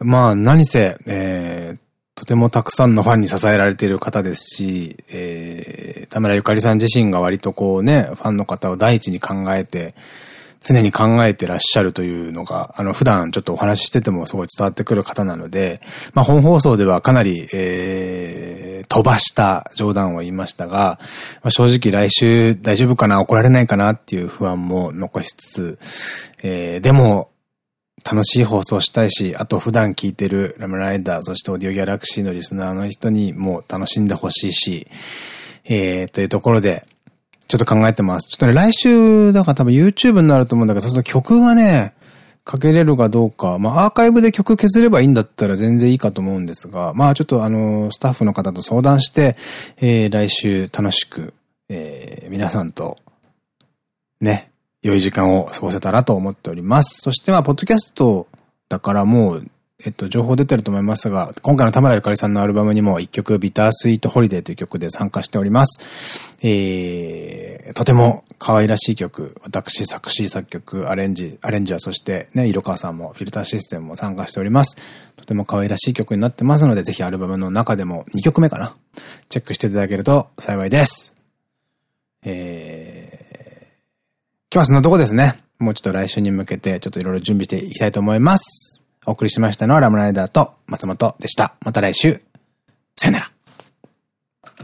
まあ、何せ、えー、とてもたくさんのファンに支えられている方ですし、えー、田村ゆかりさん自身が割とこうね、ファンの方を第一に考えて、常に考えてらっしゃるというのが、あの、普段ちょっとお話ししててもすごい伝わってくる方なので、まあ本放送ではかなり、えー、飛ばした冗談を言いましたが、まあ、正直来週大丈夫かな怒られないかなっていう不安も残しつつ、えー、でも、楽しい放送したいし、あと普段聞いてるラムライダー、そしてオーディオギャラクシーのリスナーの人にも楽しんでほしいし、えー、というところで、ちょっと考えてます。ちょっとね、来週、だから多分 YouTube になると思うんだけど、そうすると曲がね、かけれるかどうか。まあ、アーカイブで曲削ればいいんだったら全然いいかと思うんですが、まあ、ちょっとあの、スタッフの方と相談して、えー、来週楽しく、えー、皆さんと、ね、良い時間を過ごせたらと思っております。そしてまあ、ポッドキャストだからもう、えっと、情報出てると思いますが、今回の田村ゆかりさんのアルバムにも一曲、ビタースイートホリデーという曲で参加しております。えー、とても可愛らしい曲、私作詞作曲、アレンジ、アレンジはそしてね、色川さんもフィルターシステムも参加しております。とても可愛らしい曲になってますので、ぜひアルバムの中でも2曲目かな。チェックしていただけると幸いです。えー、今日はそんなとこですね。もうちょっと来週に向けてちょっといろいろ準備していきたいと思います。お送りしましたのはラムライダーと松本でした。また来週。さよなら。